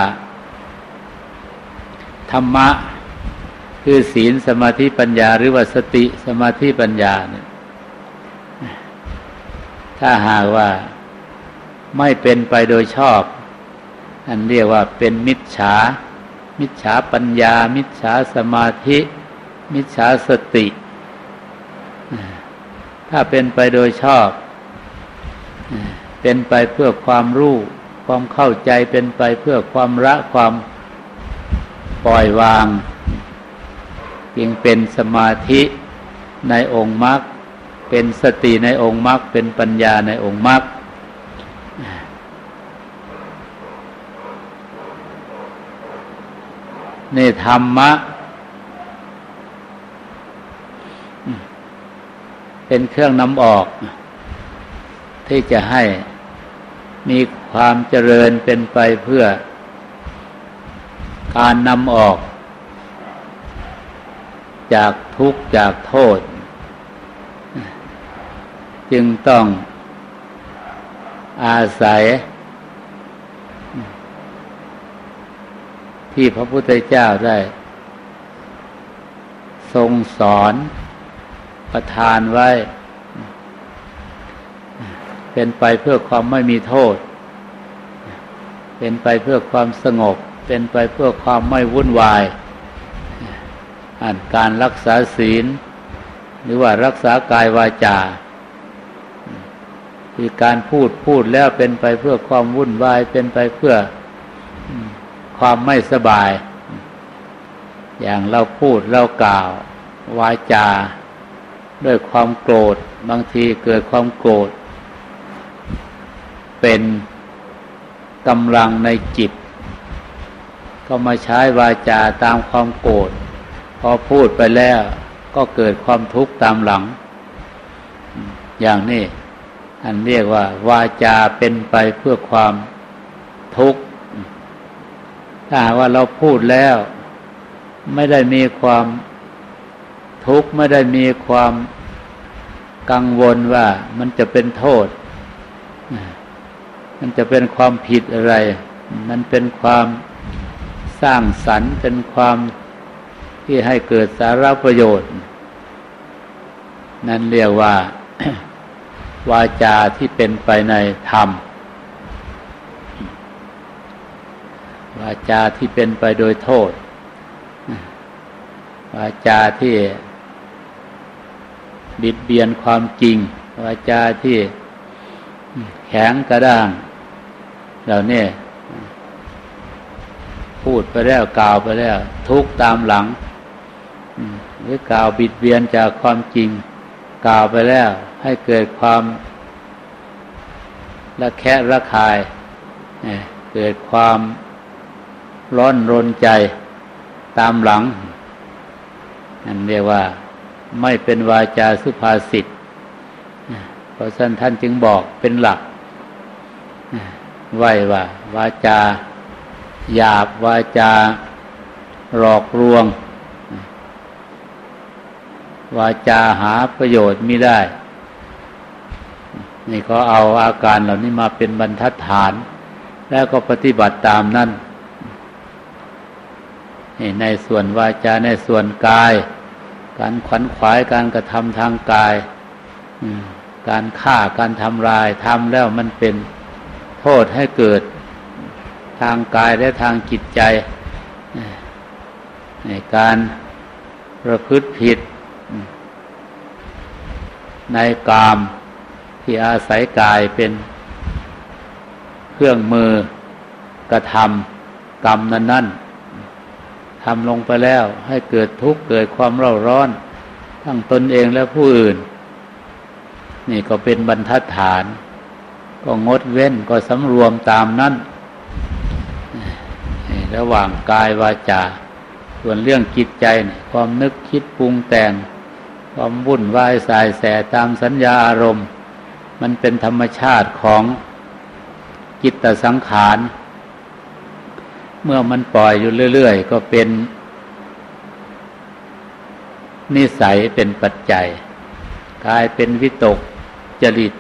[SPEAKER 1] ธรรมะคือศีลสมาธิปัญญา หรือว่าสติสมาธิปัญญาเนี่ยถ้าหากว่าไม่เป็นไปโดยชอบ อันเรียกว่าเป็นมิจฉา มิจฉาปัญญา มิจฉาสมาธิ มิจฉาสติ ถ้าเป็นไปโดยชอบ เป็นไปเพื่อความรู้ ความเข้าใจเป็นไปเพื่อความละความปล่อยวางยังเป็นสมาธิในองค์มรรคเป็นสติในองค์มรรคเป็นปัญญาในองค์มรรคนี่ธรรมะ เป็นเครื่องนำออก ที่จะให้มีความเจริญเป็นไปเพื่อ การนำออก จากทุกข์จากโทษ จึงต้องอาศัย ที่พระพุทธเจ้าได้ ทรงสอน ประทานไว้ เป็นไปเพื่อความไม่มีโทษ เป็นไปเพื่อความสงบ เป็นไปเพื่อความไม่วุ่นวายอันการรักษาศีล หรือว่ารักษากายวาจาคือการพูดพูดแล้วเป็นไปเพื่อความวุ่นวาย เป็นไปเพื่อความไม่สบาย อย่างเราพูดเรากล่าว วาจา ด้วยความโกรธ บางทีเกิดความโกรธ เป็นกำลังในจิต ก็มาใช้วาจาตามความโกรธ พอพูดไปแล้วก็เกิดความทุกข์ตามหลัง อย่างนี้อันเรียกว่า วาจาเป็นไปเพื่อความทุกข์ถ้าว่าเราพูดแล้ว ไม่ได้มีความ ทุกข์ไม่ได้มีความกังวลว่ามันจะเป็นโทษ มันจะเป็นความผิดอะไร มันเป็นความสร้างสรรค์เป็นความที่ให้เกิดสาระประโยชน์ นั่นเรียกว่าวาจาที่เป็นไปในธรรม วาจาที่เป็นไปโดยโทษ วาจาที่ บิดเบียนความจริงวาจาที่แข็งกระด้างเหล่านี้พูดไปแล้วกล่าวไปแล้ว ทุกตามหลังหรือกล่าวบิดเบียนจากความจริง กล่าวไปแล้ว ให้เกิดความละแคะระคายเกิดความร้อนรนใจตามหลังนั่นเรียกว่า ไม่เป็นวาจาสุภาษิตเพราะฉะนั้นท่านจึงบอกเป็นหลักไว้ว่า วาจา หยาบวาจา หลอกลวง วาจาหาประโยชน์ไม่ได้ นี่เขาเอาอาการเหล่านี้มาเป็นบรรทัดฐาน แล้วก็ปฏิบัติตามนั่นในส่วนวาจาในส่วนกาย การขวัญขวายการกระทำทางกายการฆ่าการทำลายทำแล้วมันเป็นโทษให้เกิดทางกายและทางจิตใจในการประพฤติผิด ในกามที่อาศัยกายเป็นเครื่องมือกระทำกรรมนั้นนั้น ทำลงไปแล้ว ให้เกิดทุกข์เกิดความเร่าร้อน ทั้งตนเองและผู้อื่น นี่ก็เป็นบรรทัดฐาน ก็งดเว้นก็สำรวมตามนั้นระหว่างกายวาจา ส่วนเรื่องจิตใจ ความนึกคิดปรุงแต่ง ความวุ่นวายสายแสตามสัญญาอารมณ์ มันเป็นธรรมชาติของจิตตสังขาร เมื่อมันปล่อยอยู่เรื่อย ๆ ก็เป็น นิสัยเป็นปัจจัยกลายเป็นวิตกจริต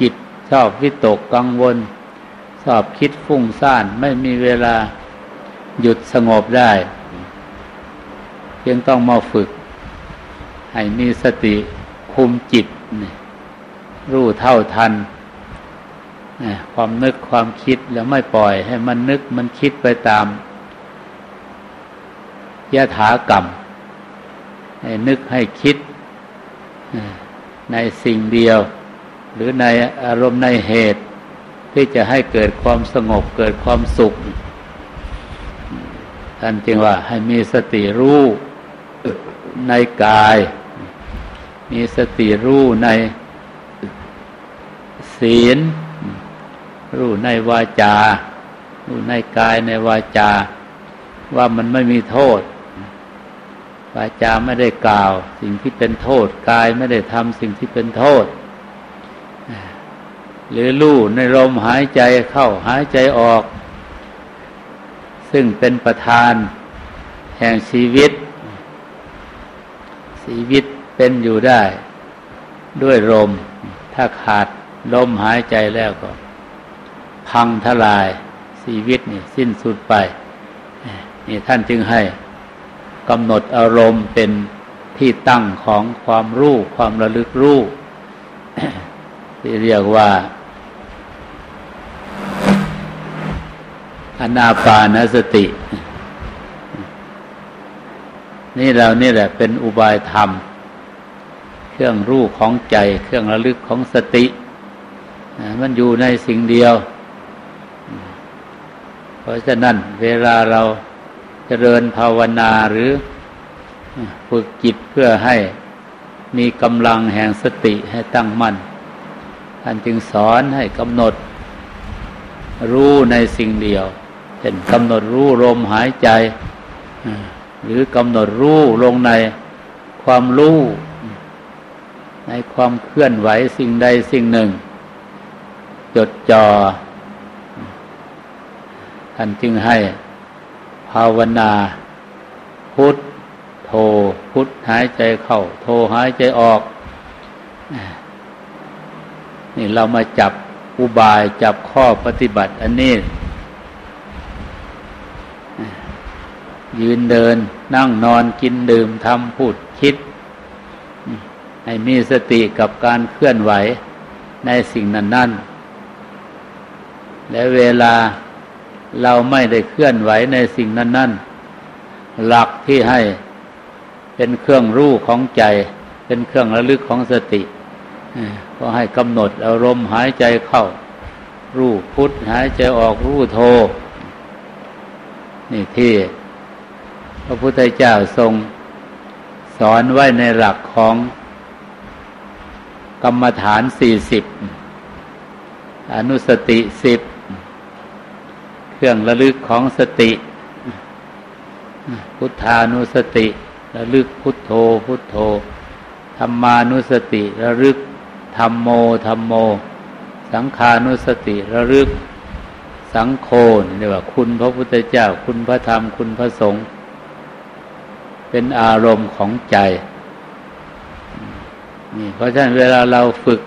[SPEAKER 1] จิตชอบวิตกกังวล ชอบคิดฟุ้งซ่านไม่มีเวลาหยุดสงบได้เพียงต้องมาฝึก ให้มีสติคุมจิต รู้เท่าทัน ความนึกความคิดแล้วไม่ปล่อย ให้มันนึกมันคิดไปตามยะถากรรม ให้นึกให้คิดในสิ่งเดียว หรือในอารมณ์ในเหตุ ที่จะให้เกิดความสงบเกิดความสุขท่านจึงว่าให้มีสติรู้ในกาย มีสติรู้ในศีล รู้ในวาจา รู้ในกายในวาจา ว่ามันไม่มีโทษ วาจาไม่ได้กล่าว สิ่งที่เป็นโทษ กายไม่ได้ทำสิ่งที่เป็นโทษ หรือรู้ในลมหายใจเข้าหายใจออก ซึ่งเป็นประธาน แห่งชีวิต ชีวิตเป็นอยู่ได้ ด้วยลมถ้าขาดลมหายใจแล้วก็ พังทลายชีวิตนี่สิ้นสุดไปนี่ท่านจึงให้กำหนดอารมณ์เป็นที่ตั้งของความรู้ ความระลึกรู้ที่เรียกว่าอนาปานสติ นี่เรานี่แหละเป็นอุบายธรรม เครื่องรู้ของใจ เครื่องระลึกของสติ มันอยู่ในสิ่งเดียว ราะฉะนั้นเวลาเราจเจริญภาวนาหรือฝึกจิตเพื่อให้มีกำลังแห่งสติให้ตั้งมั่นท่านจึงสอนให้กำหนด รู้ในสิ่งเดียวเช่นกำหนดรู้ลมหายใจ หรือกำหนดรู้ลงในความรู้ ในความเคลื่อนไหวสิ่งใดสิ่งหนึ่ง จดจอ่อ ท่านจึงให้ภาวนาพุทโธพุทหายใจเข้า โธหายใจออก นี่เรามาจับอุบายจับข้อปฏิบัติ อันนี้ ยืนเดินนั่งนอนกินดื่มทำพูดคิด ให้มีสติกับการเคลื่อนไหวในสิ่งนั้นนั่นและเวลา เราไม่ได้เคลื่อนไหวในสิ่งนั้นนั่นหลักที่ให้เป็นเครื่องรู้ของใจ เป็นเครื่องระลึกของสติก็ให้กำหนดอารมณ์หายใจเข้า รู้พุทธหายใจออกรู้โท นี่ที่ พระพุทธเจ้าทรงสอนไว้ในหลักของกรรมฐานสี่สิบอนุสติสิบ เครื่องระลึกของสติ พุทธานุสติ ระลึกพุทโธพุทโธธรรมานุสติ ระลึกธรรมโมธรรมโม สังขานุสติ ระลึกสังโฆนี่เรียกว่าคุณพระพุทธเจ้า คุณพระธรรมคุณพระสงฆ์เป็นอารมณ์ของใจนี่เพราะฉะนั้นเวลาเราฝึก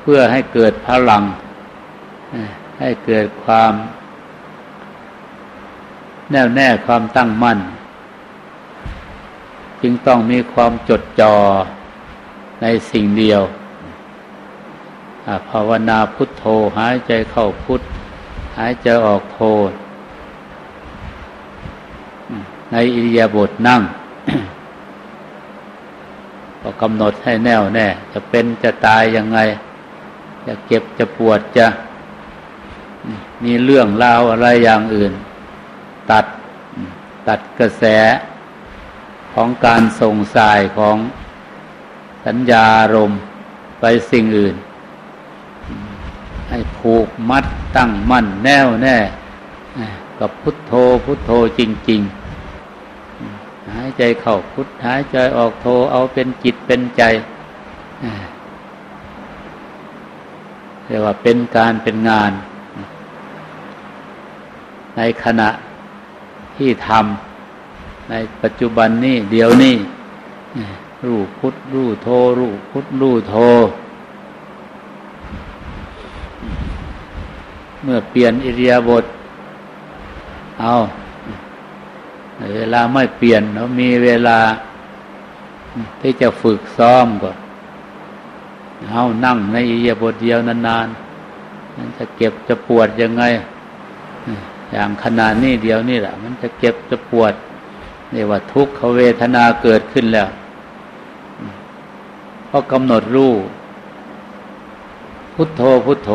[SPEAKER 1] เพื่อให้เกิดพลัง ให้เกิดความ แน่วแน่ความตั้งมั่น จึงต้องมีความจดจ่อในสิ่งเดียวภาวนาพุทโธหายใจเข้าพุทหายใจออกโธในอิริยาบถนั่งก็กำหนดให้แน่วแน่ จะเป็นจะตายยังไง จะเก็บจะปวดจะมีเรื่องราวอะไรอย่างอื่น ตัดตัดกระแสของการส่งสายของสัญญารมไปสิ่งอื่น ให้ผูกมัดตั้งมั่นแน่วแน่กับพุทโธพุทโธจริง ๆ หายใจเข้าพุทหายใจออกโธเอาเป็นจิตเป็นใจเรียกว่าเป็นการเป็นงาน ในขณะ ที่ทำในปัจจุบันนี้เดี๋ยวนี้รู้พุทธรู้โทรู้พุทธรู้โท เมื่อเปลี่ยนอิริยาบถเอาเวลาไม่เปลี่ยนเรามีเวลาที่จะฝึกซ้อมก่อนเอานั่งในอิริยาบถเดียวนานๆมันจะเก็บจะปวดยังไง อย่างขนาดนี้เดียวนี่แหละ มันจะเก็บจะปวดเรียกว่าทุกขเวทนาเกิดขึ้นแล้วพอกำหนดรู้พุทโธพุทโธ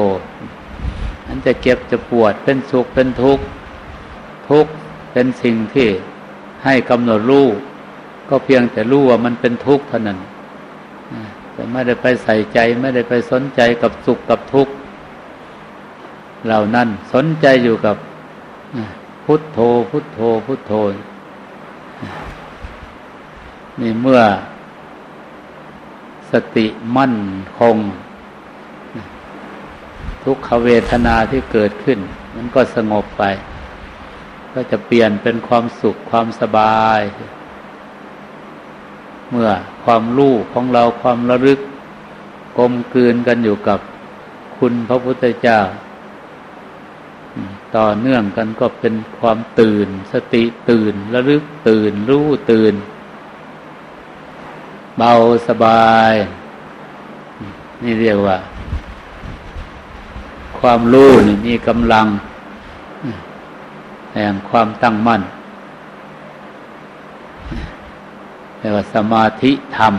[SPEAKER 1] อันจะเก็บจะปวดเป็นสุขเป็นทุกข์ทุกข์เป็นสิ่งที่ให้กำหนดรู้ก็เพียงแต่รู้ว่ามันเป็นทุกข์เท่านั้นแต่ไม่ได้ไปใส่ใจไม่ได้ไปสนใจกับสุขกับทุกข์เหล่านั้นสนใจอยู่กับ พุทโธ พุทโธ พุทโธ นี่เมื่อสติมั่นคง ทุกขเวทนาที่เกิดขึ้น มันก็สงบไป ก็จะเปลี่ยนเป็นความสุขความสบาย เมื่อความรู้ของเราความระลึกกลมกลืนกันอยู่กับคุณพระพุทธเจ้า ต่อเนื่องกันก็เป็นความตื่น สติตื่นระลึกตื่น รู้ตื่น เบาสบาย นี่เรียกว่า ความรู้นี่มีกำลังแห่งความตั้งมั่นเรียกว่าสมาธิธรรม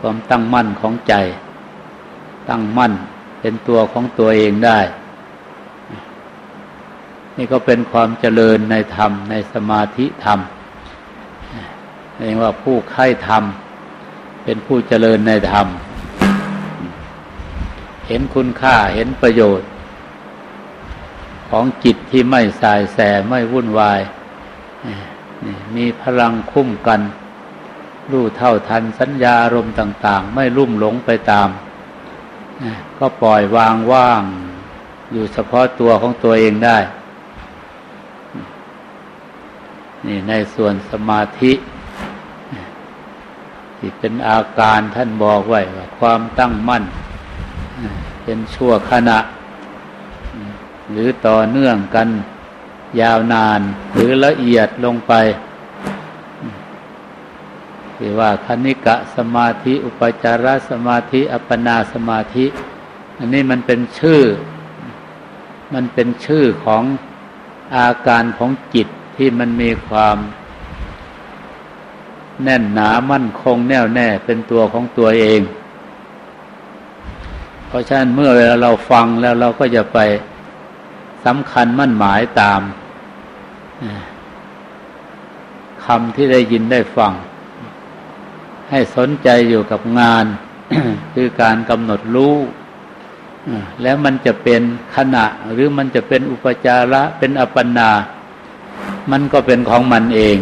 [SPEAKER 1] ความตั้งมั่นของใจ ตั้งมั่นเป็นตัวของตัวเองได้ นี่ก็เป็นความเจริญในธรรมในสมาธิธรรมเรียกว่าผู้ใคร่ธรรม เป็นผู้เจริญในธรรม เห็นคุณค่าเห็นประโยชน์ ของจิตที่ไม่สายแสไม่วุ่นวาย มีพลังคุ้มกัน รู้เท่าทันสัญญาอารมณ์ต่าง ๆ ไม่ลุ่มหลงไปตาม ก็ปล่อยวางว่าง อยู่เฉพาะตัวของตัวเองได้ นี่ในส่วนสมาธิที่เป็นอาการท่านบอกไว้ว่าความตั้งมั่น เป็นชั่วขณะ หรือต่อเนื่องกันยาวนานหรือละเอียดลงไปที่ว่าคณิกะสมาธิ อุปจารสมาธิ อัปปนาสมาธิ อันนี้มันเป็นชื่อ มันเป็นชื่อของอาการของจิต ที่มันมีความ แน่นหนามั่นคงแน่วแน่เป็นตัวของตัวเอง เพราะฉะนั้นเมื่อเวลาเราฟังแล้วเราก็จะไปสำคัญมั่นหมายตามคำที่ได้ยินได้ฟัง ให้สนใจอยู่กับงาน คือการกำหนดรู้แล้วมันจะเป็นขณะหรือมันจะเป็นอุปจาระเป็นอัปปนา มันก็เป็นของมันเอง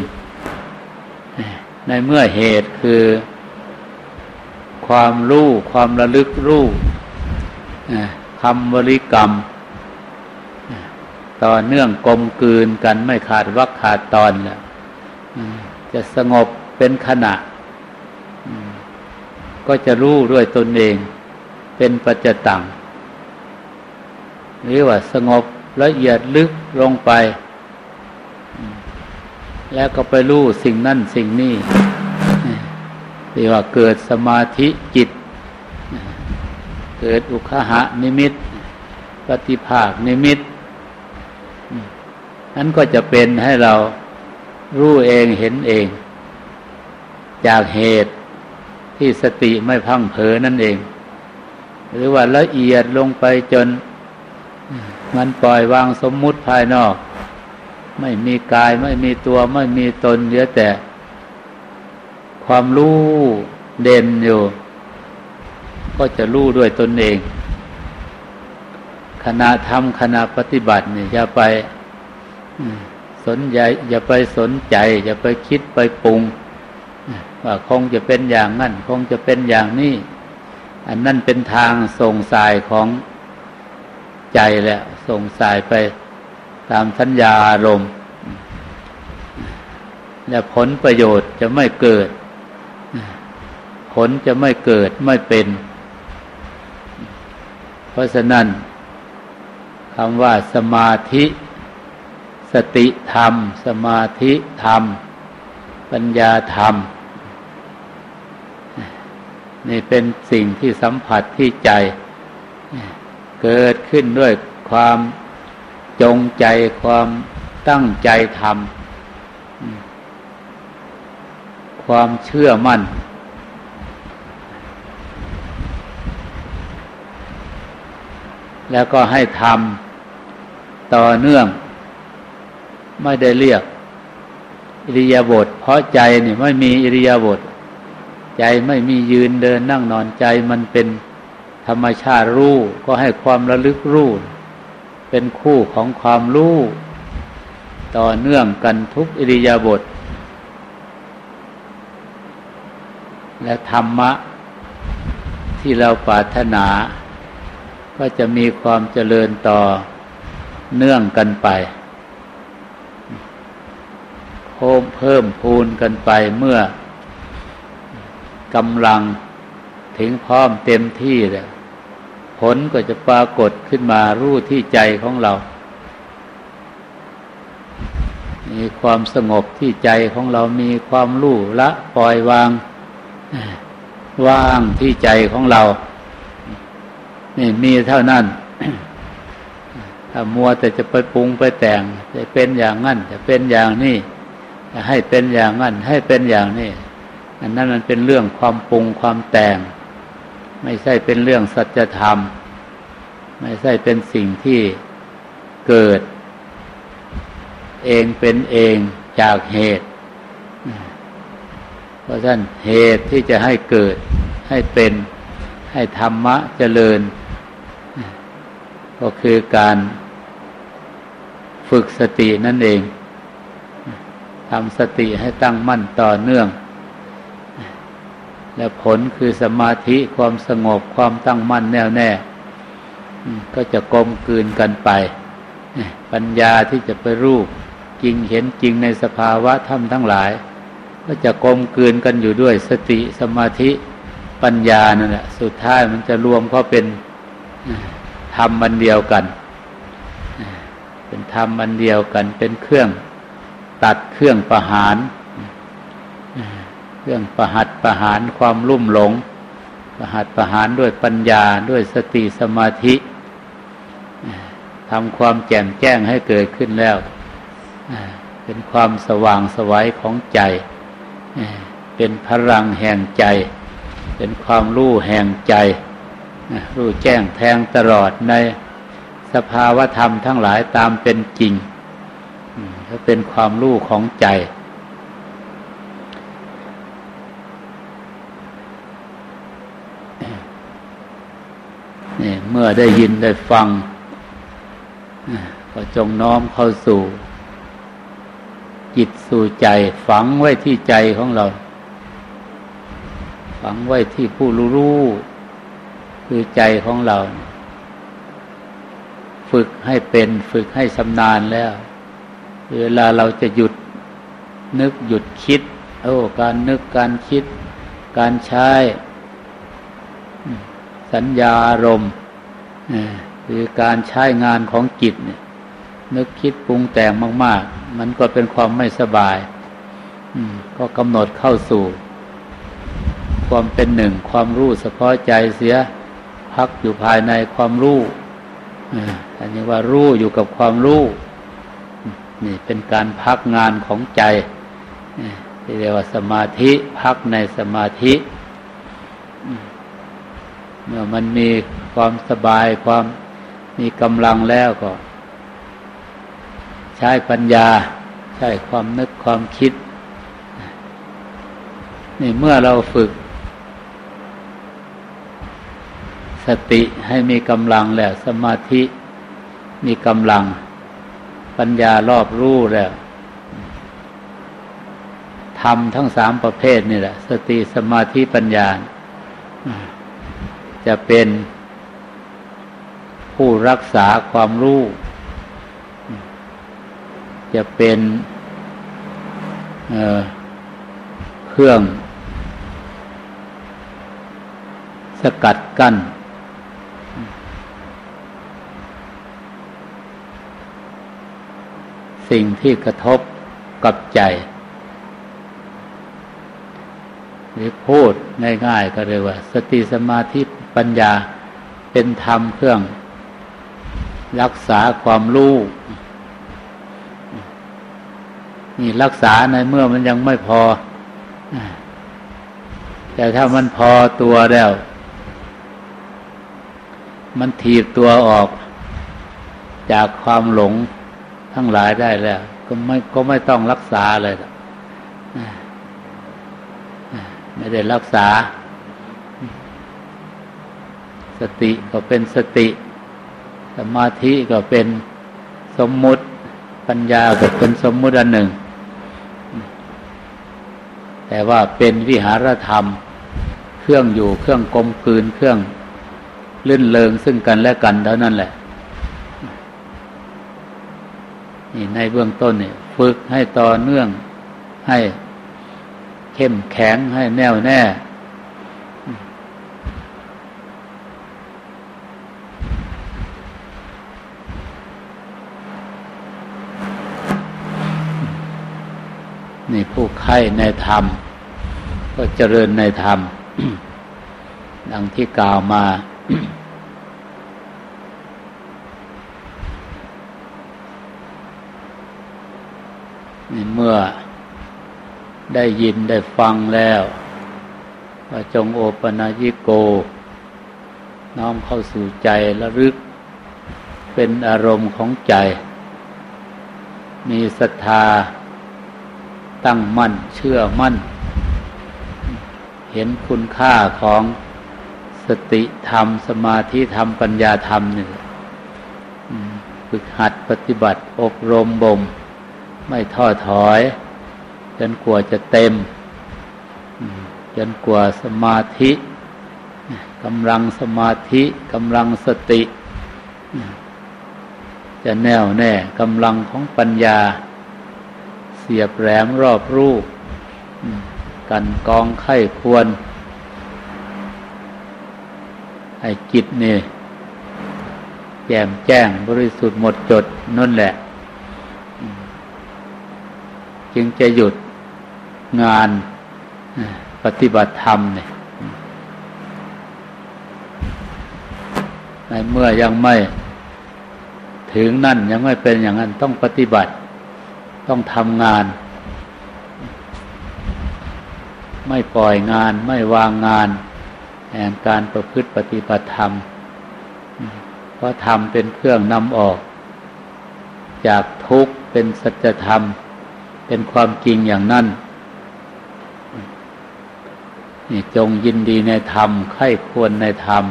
[SPEAKER 1] ในเมื่อเหตุคือ ความรู้ ความระลึกรู้คำบริกรรม ต่อเนื่องกลมกลืนกันไม่ขาดวักขาดตอนแล้วจะสงบเป็นขณะ ก็จะรู้ด้วยตนเอง เป็นปัจจตังหรือว่าสงบละเอียดลึกลงไป แล้วก็ไปรู้สิ่งนั่นสิ่งนี้ที่ว่าเกิดสมาธิจิต เกิดอุคหะนิมิต ปฏิภาคนิมิตนั้นก็จะเป็นให้เรารู้เองเห็นเอง จากเหตุที่สติไม่พังเผอนั่นเอง หรือว่าละเอียดลงไปจนมันปล่อยวางสมมุติภายนอก ไม่มีกายไม่มีตัวไม่มีตนเหลือแต่ ความรู้เด่นอยู่ ก็จะรู้ด้วยตนเอง ขณะทำขณะปฏิบัติเนี่ยอย่าไปสนใจอย่าไปสนใจ อย่าไปคิดไปปรุงว่าคงจะเป็นอย่างนั้น คงจะเป็นอย่างนี้ อันนั้นเป็นทางส่งสายของใจแหละส่งสายไป ตามสัญญาอารมณ์และผลประโยชน์จะไม่เกิด ผลจะไม่เกิดไม่เป็น เพราะฉะนั้นคำว่าสมาธิ สติธรรม สมาธิธรรม ปัญญาธรรม นี่เป็นสิ่งที่สัมผัสที่ใจ เกิดขึ้นด้วยความ จงใจความตั้งใจทำความเชื่อมั่น แล้วก็ให้ทำต่อเนื่อง ไม่ได้เรียก อิริยาบถเพราะใจนี่ไม่มีอิริยาบถใจไม่มียืนเดินนั่งนอนใจมันเป็นธรรมชาติรู้ ก็ให้ความระลึกรู้ เป็นคู่ของความรู้ ต่อเนื่องกันทุกอิริยาบถและธรรมะ ที่เราปรารถนา ก็จะมีความเจริญต่อเนื่องกันไปเพิ่มเพิ่มพูนกันไปเมื่อกำลังถึงพร้อมเต็มที่แล้ว ผลก็จะปรากฏขึ้นมารู้ที่ใจของเรา มีความสงบที่ใจของเรามีความรู้ละปล่อยวาง ว่างที่ใจของเรา นี่มีเท่านั้น ถ้ามัวแต่จะไปปรุงไปแต่ง จะเป็นอย่างนั้น จะเป็นอย่างนี้จะให้เป็นอย่างนั้น ให้เป็นอย่างนี้ อันนั้นมันเป็นเรื่องความปรุงความแต่ง ไม่ใช่เป็นเรื่องสัจธรรม ไม่ใช่เป็นสิ่งที่เกิด เองเป็นเองจากเหตุ เพราะฉะนั้นเหตุที่จะให้เกิดให้เป็นให้ธรรมะเจริญ ก็คือการฝึกสตินั่นเองทำสติให้ตั้งมั่นต่อเนื่อง และผลคือสมาธิความสงบความตั้งมั่นแน่วแน่ก็จะกลมกลืนกันไป ปัญญาที่จะไปรูปจริงเห็นจริงในสภาวะธรรมทั้งหลาย ก็จะกลมกลืนกันอยู่ด้วยสติสมาธิปัญญานั่นแหละสุดท้ายมันจะรวมเข้าเป็นธรรมันเดียวกัน เป็นธรรมันเดียวกันเป็นเครื่องตัดเครื่องประหาร เรื่องประหัดประหารความลุ่มหลง ประหัดประหารด้วยปัญญาด้วยสติสมาธิทำความแจ่มแจ้งให้เกิดขึ้นแล้ว เป็นความสว่างสวัยของใจ เป็นพลังแห่งใจ เป็นความรู้แห่งใจ รู้แจ้งแทงตลอดในสภาวธรรมทั้งหลายตามเป็นจริงก็เป็นความรู้ของใจ นี่เมื่อได้ยินได้ฟังก็จงน้อมเข้าสู่ จิตสู่ใจฝังไว้ที่ใจของเรา ฝังไว้ที่ผู้รู้รู้คือใจของเรา ฝึกให้เป็นฝึกให้ชำนาญแล้ว เวลาเราจะหยุดนึกหยุดคิด โอ้ การนึกการคิด การใช้ สัญญาอารมณ์คือการใช้งานของจิตเนี่ยนึกคิดปรุงแต่งมาก ๆ มันก็เป็นความไม่สบายก็กำหนดเข้าสู่ ความเป็นหนึ่งความรู้เฉพาะใจเสียพักอยู่ภายในความรู้อันนี้ว่ารู้อยู่กับความรู้นี่เป็นการพักงานของใจที่เรียกว่าสมาธิพักในสมาธิ เมื่อมันมีความสบายความมีกำลังแล้วก็ ใช้ปัญญา ใช้ความนึกความคิด นี่เมื่อเราฝึก สติให้มีกำลังแล้ว สมาธิมีกำลัง ปัญญารอบรู้แล้วทำทั้งสามประเภทนี่แหละ สติสมาธิปัญญา จะเป็นผู้รักษาความรู้ จะเป็นเเครื่อง สกัดกั้น สิ่งที่กระทบกับใจ หรือพูดง่ายๆก็เรียกว่า สติสมาธิ ปัญญาเป็นธรรมเครื่อง รักษาความรู้นี่รักษาในเมื่อมันยังไม่พอ แต่ถ้ามันพอตัวแล้ว มันถีบตัวออก จากความหลงทั้งหลายได้แล้ว ก็ไม่ก็ไม่ต้องรักษาเลยไม่ได้รักษา สติก็เป็นสติ สมาธิก็เป็นสมมุติ ปัญญาก็เป็นสมมุติอันหนึ่ง แต่ว่าเป็นวิหารธรรม เครื่องอยู่เครื่องกลมกลืนเครื่องลื่นเลงซึ่งกันและกันเท่านั้นแหละนี่ในเบื้องต้นเนี่ยฝึกให้ต่อเนื่องให้เข้มแข็งให้แน่วแน่ นี่ผู้ไข้ในธรรม ก็เจริญในธรรม ดังที่กล่าวมาเมื่อได้ยินได้ฟังแล้วว่าจงโอปนายิโก น้อมเข้าสู่ใจและลึก เป็นอารมณ์ของใจ มีศรัทธา ตั้งมั่น เชื่อมั่น เห็นคุณค่าของสติธรรม สมาธิธรรม ปัญญาธรรมนี่ฝึกหัดปฏิบัติอบรมบ่มไม่ท้อถอย จนกว่าจะเต็ม จนกว่าสมาธิกำลังสมาธิกำลังสติ จะแน่วแน่กำลังของปัญญา เสียบแหลมรอบรูป กันกองไข้ควร ให้จิตนี่แจ่มแจ้งบริสุทธิ์หมดจดนั่นแหละ จึงจะหยุดงานปฏิบัติธรรมเนี่ยในเมื่อยังไม่ถึงนั่นยังไม่เป็นอย่างนั้นต้องปฏิบัติ ต้องทำงาน ไม่ปล่อยงานไม่วางงานแห่งการประพฤติปฏิบัติธรรม เพราะธรรมเป็นเครื่องนำออก จากทุกข์เป็นสัจธรรม เป็นความจริงอย่างนั้นนี่จงยินดีในธรรมไข้ควรในธรรม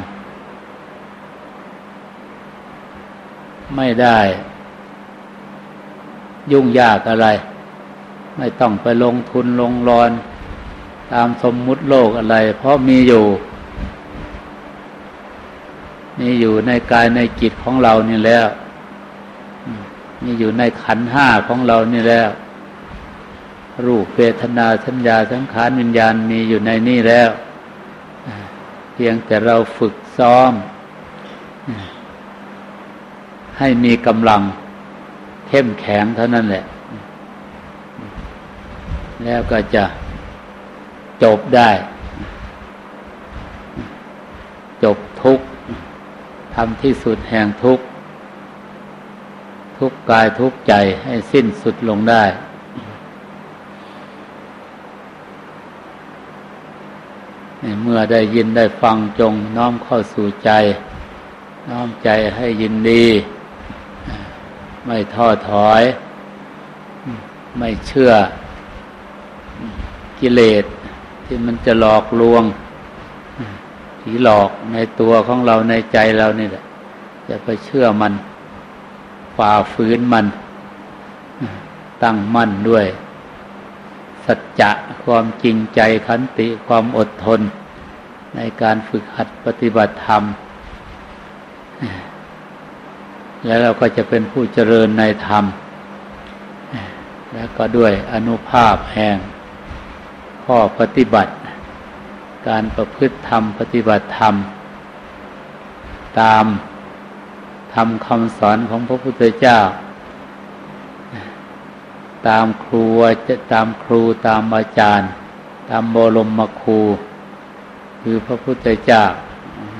[SPEAKER 1] ไม่ได้ ยุ่งยากอะไร ไม่ต้องไปลงทุนลงรอน ตามสมมุติโลกอะไร เพราะมีอยู่ มีอยู่ในกายในจิตของเรานี่แล้วมีอยู่ในขันห้าของเรานี่แล้วรูปเวทนาสัญญาสังขารวิญญาณมีอยู่ในนี่แล้ว เพียงแต่เราฝึกซ้อม ให้มีกำลัง เข้มแข็งเท่านั้นแหละ แล้วก็จะจบได้ จบทุกทำที่สุดแห่งทุกทุกกายทุกใจให้สิ้นสุดลงได้ เมื่อได้ยินได้ฟังจงน้อมเข้าสู่ใจ น้อมใจให้ยินดี ไม่ท้อถอย ไม่เชื่อกิเลสที่มันจะหลอกลวงผีหลอกในตัวของเราในใจเรานี่แหละจะไปเชื่อมันฝ่าฝืนมัน ตั้งมั่นด้วย สัจจะความจริงใจขันติความอดทน ในการฝึกหัดปฏิบัติธรรม แล้วเราก็จะเป็นผู้เจริญในธรรม แล้วก็ด้วยอนุภาพแห่งข้อปฏิบัติ การประพฤติธรรมปฏิบัติธรรม ตามทำคำสอนของพระพุทธเจ้า ตามครูจะตามครูตามอาจารย์ ตามบรมครู คือพระพุทธเจ้า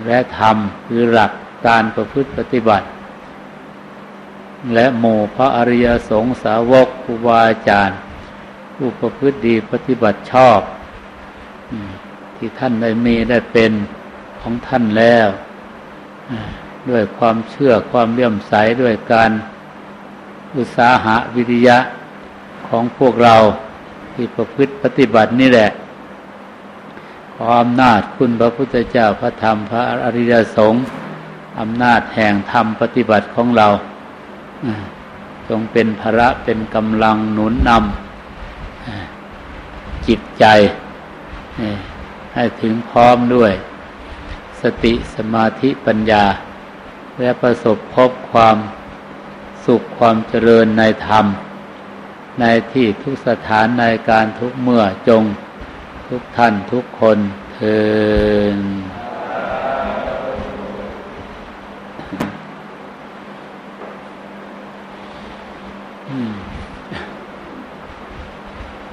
[SPEAKER 1] และธรรมคือหลักการประพฤติปฏิบัติ และหมู่พระอริยสงสาวกครูบาอาจารย์ผู้ประพฤติดีปฏิบัติชอบ ที่ท่านได้มีได้เป็นของท่านแล้วด้วยความเชื่อความเลื่อมใสด้วยการอุตสาหะวิริยะของพวกเราที่ประพฤติปฏิบัตินี่แหละ ขออำนาจคุณพระพุทธเจ้าพระธรรมพระอริยสงฆ์อำนาจแห่งธรรมปฏิบัติของเรา จงเป็นภระเป็นกำลังหนุนนำจิตใจ ให้ถึงพร้อมด้วย สติสมาธิปัญญา และประสบพบความสุขความเจริญในธรรม ในที่ทุกสถานในการทุกเมื่อจงทุกท่านทุกคนเทินอื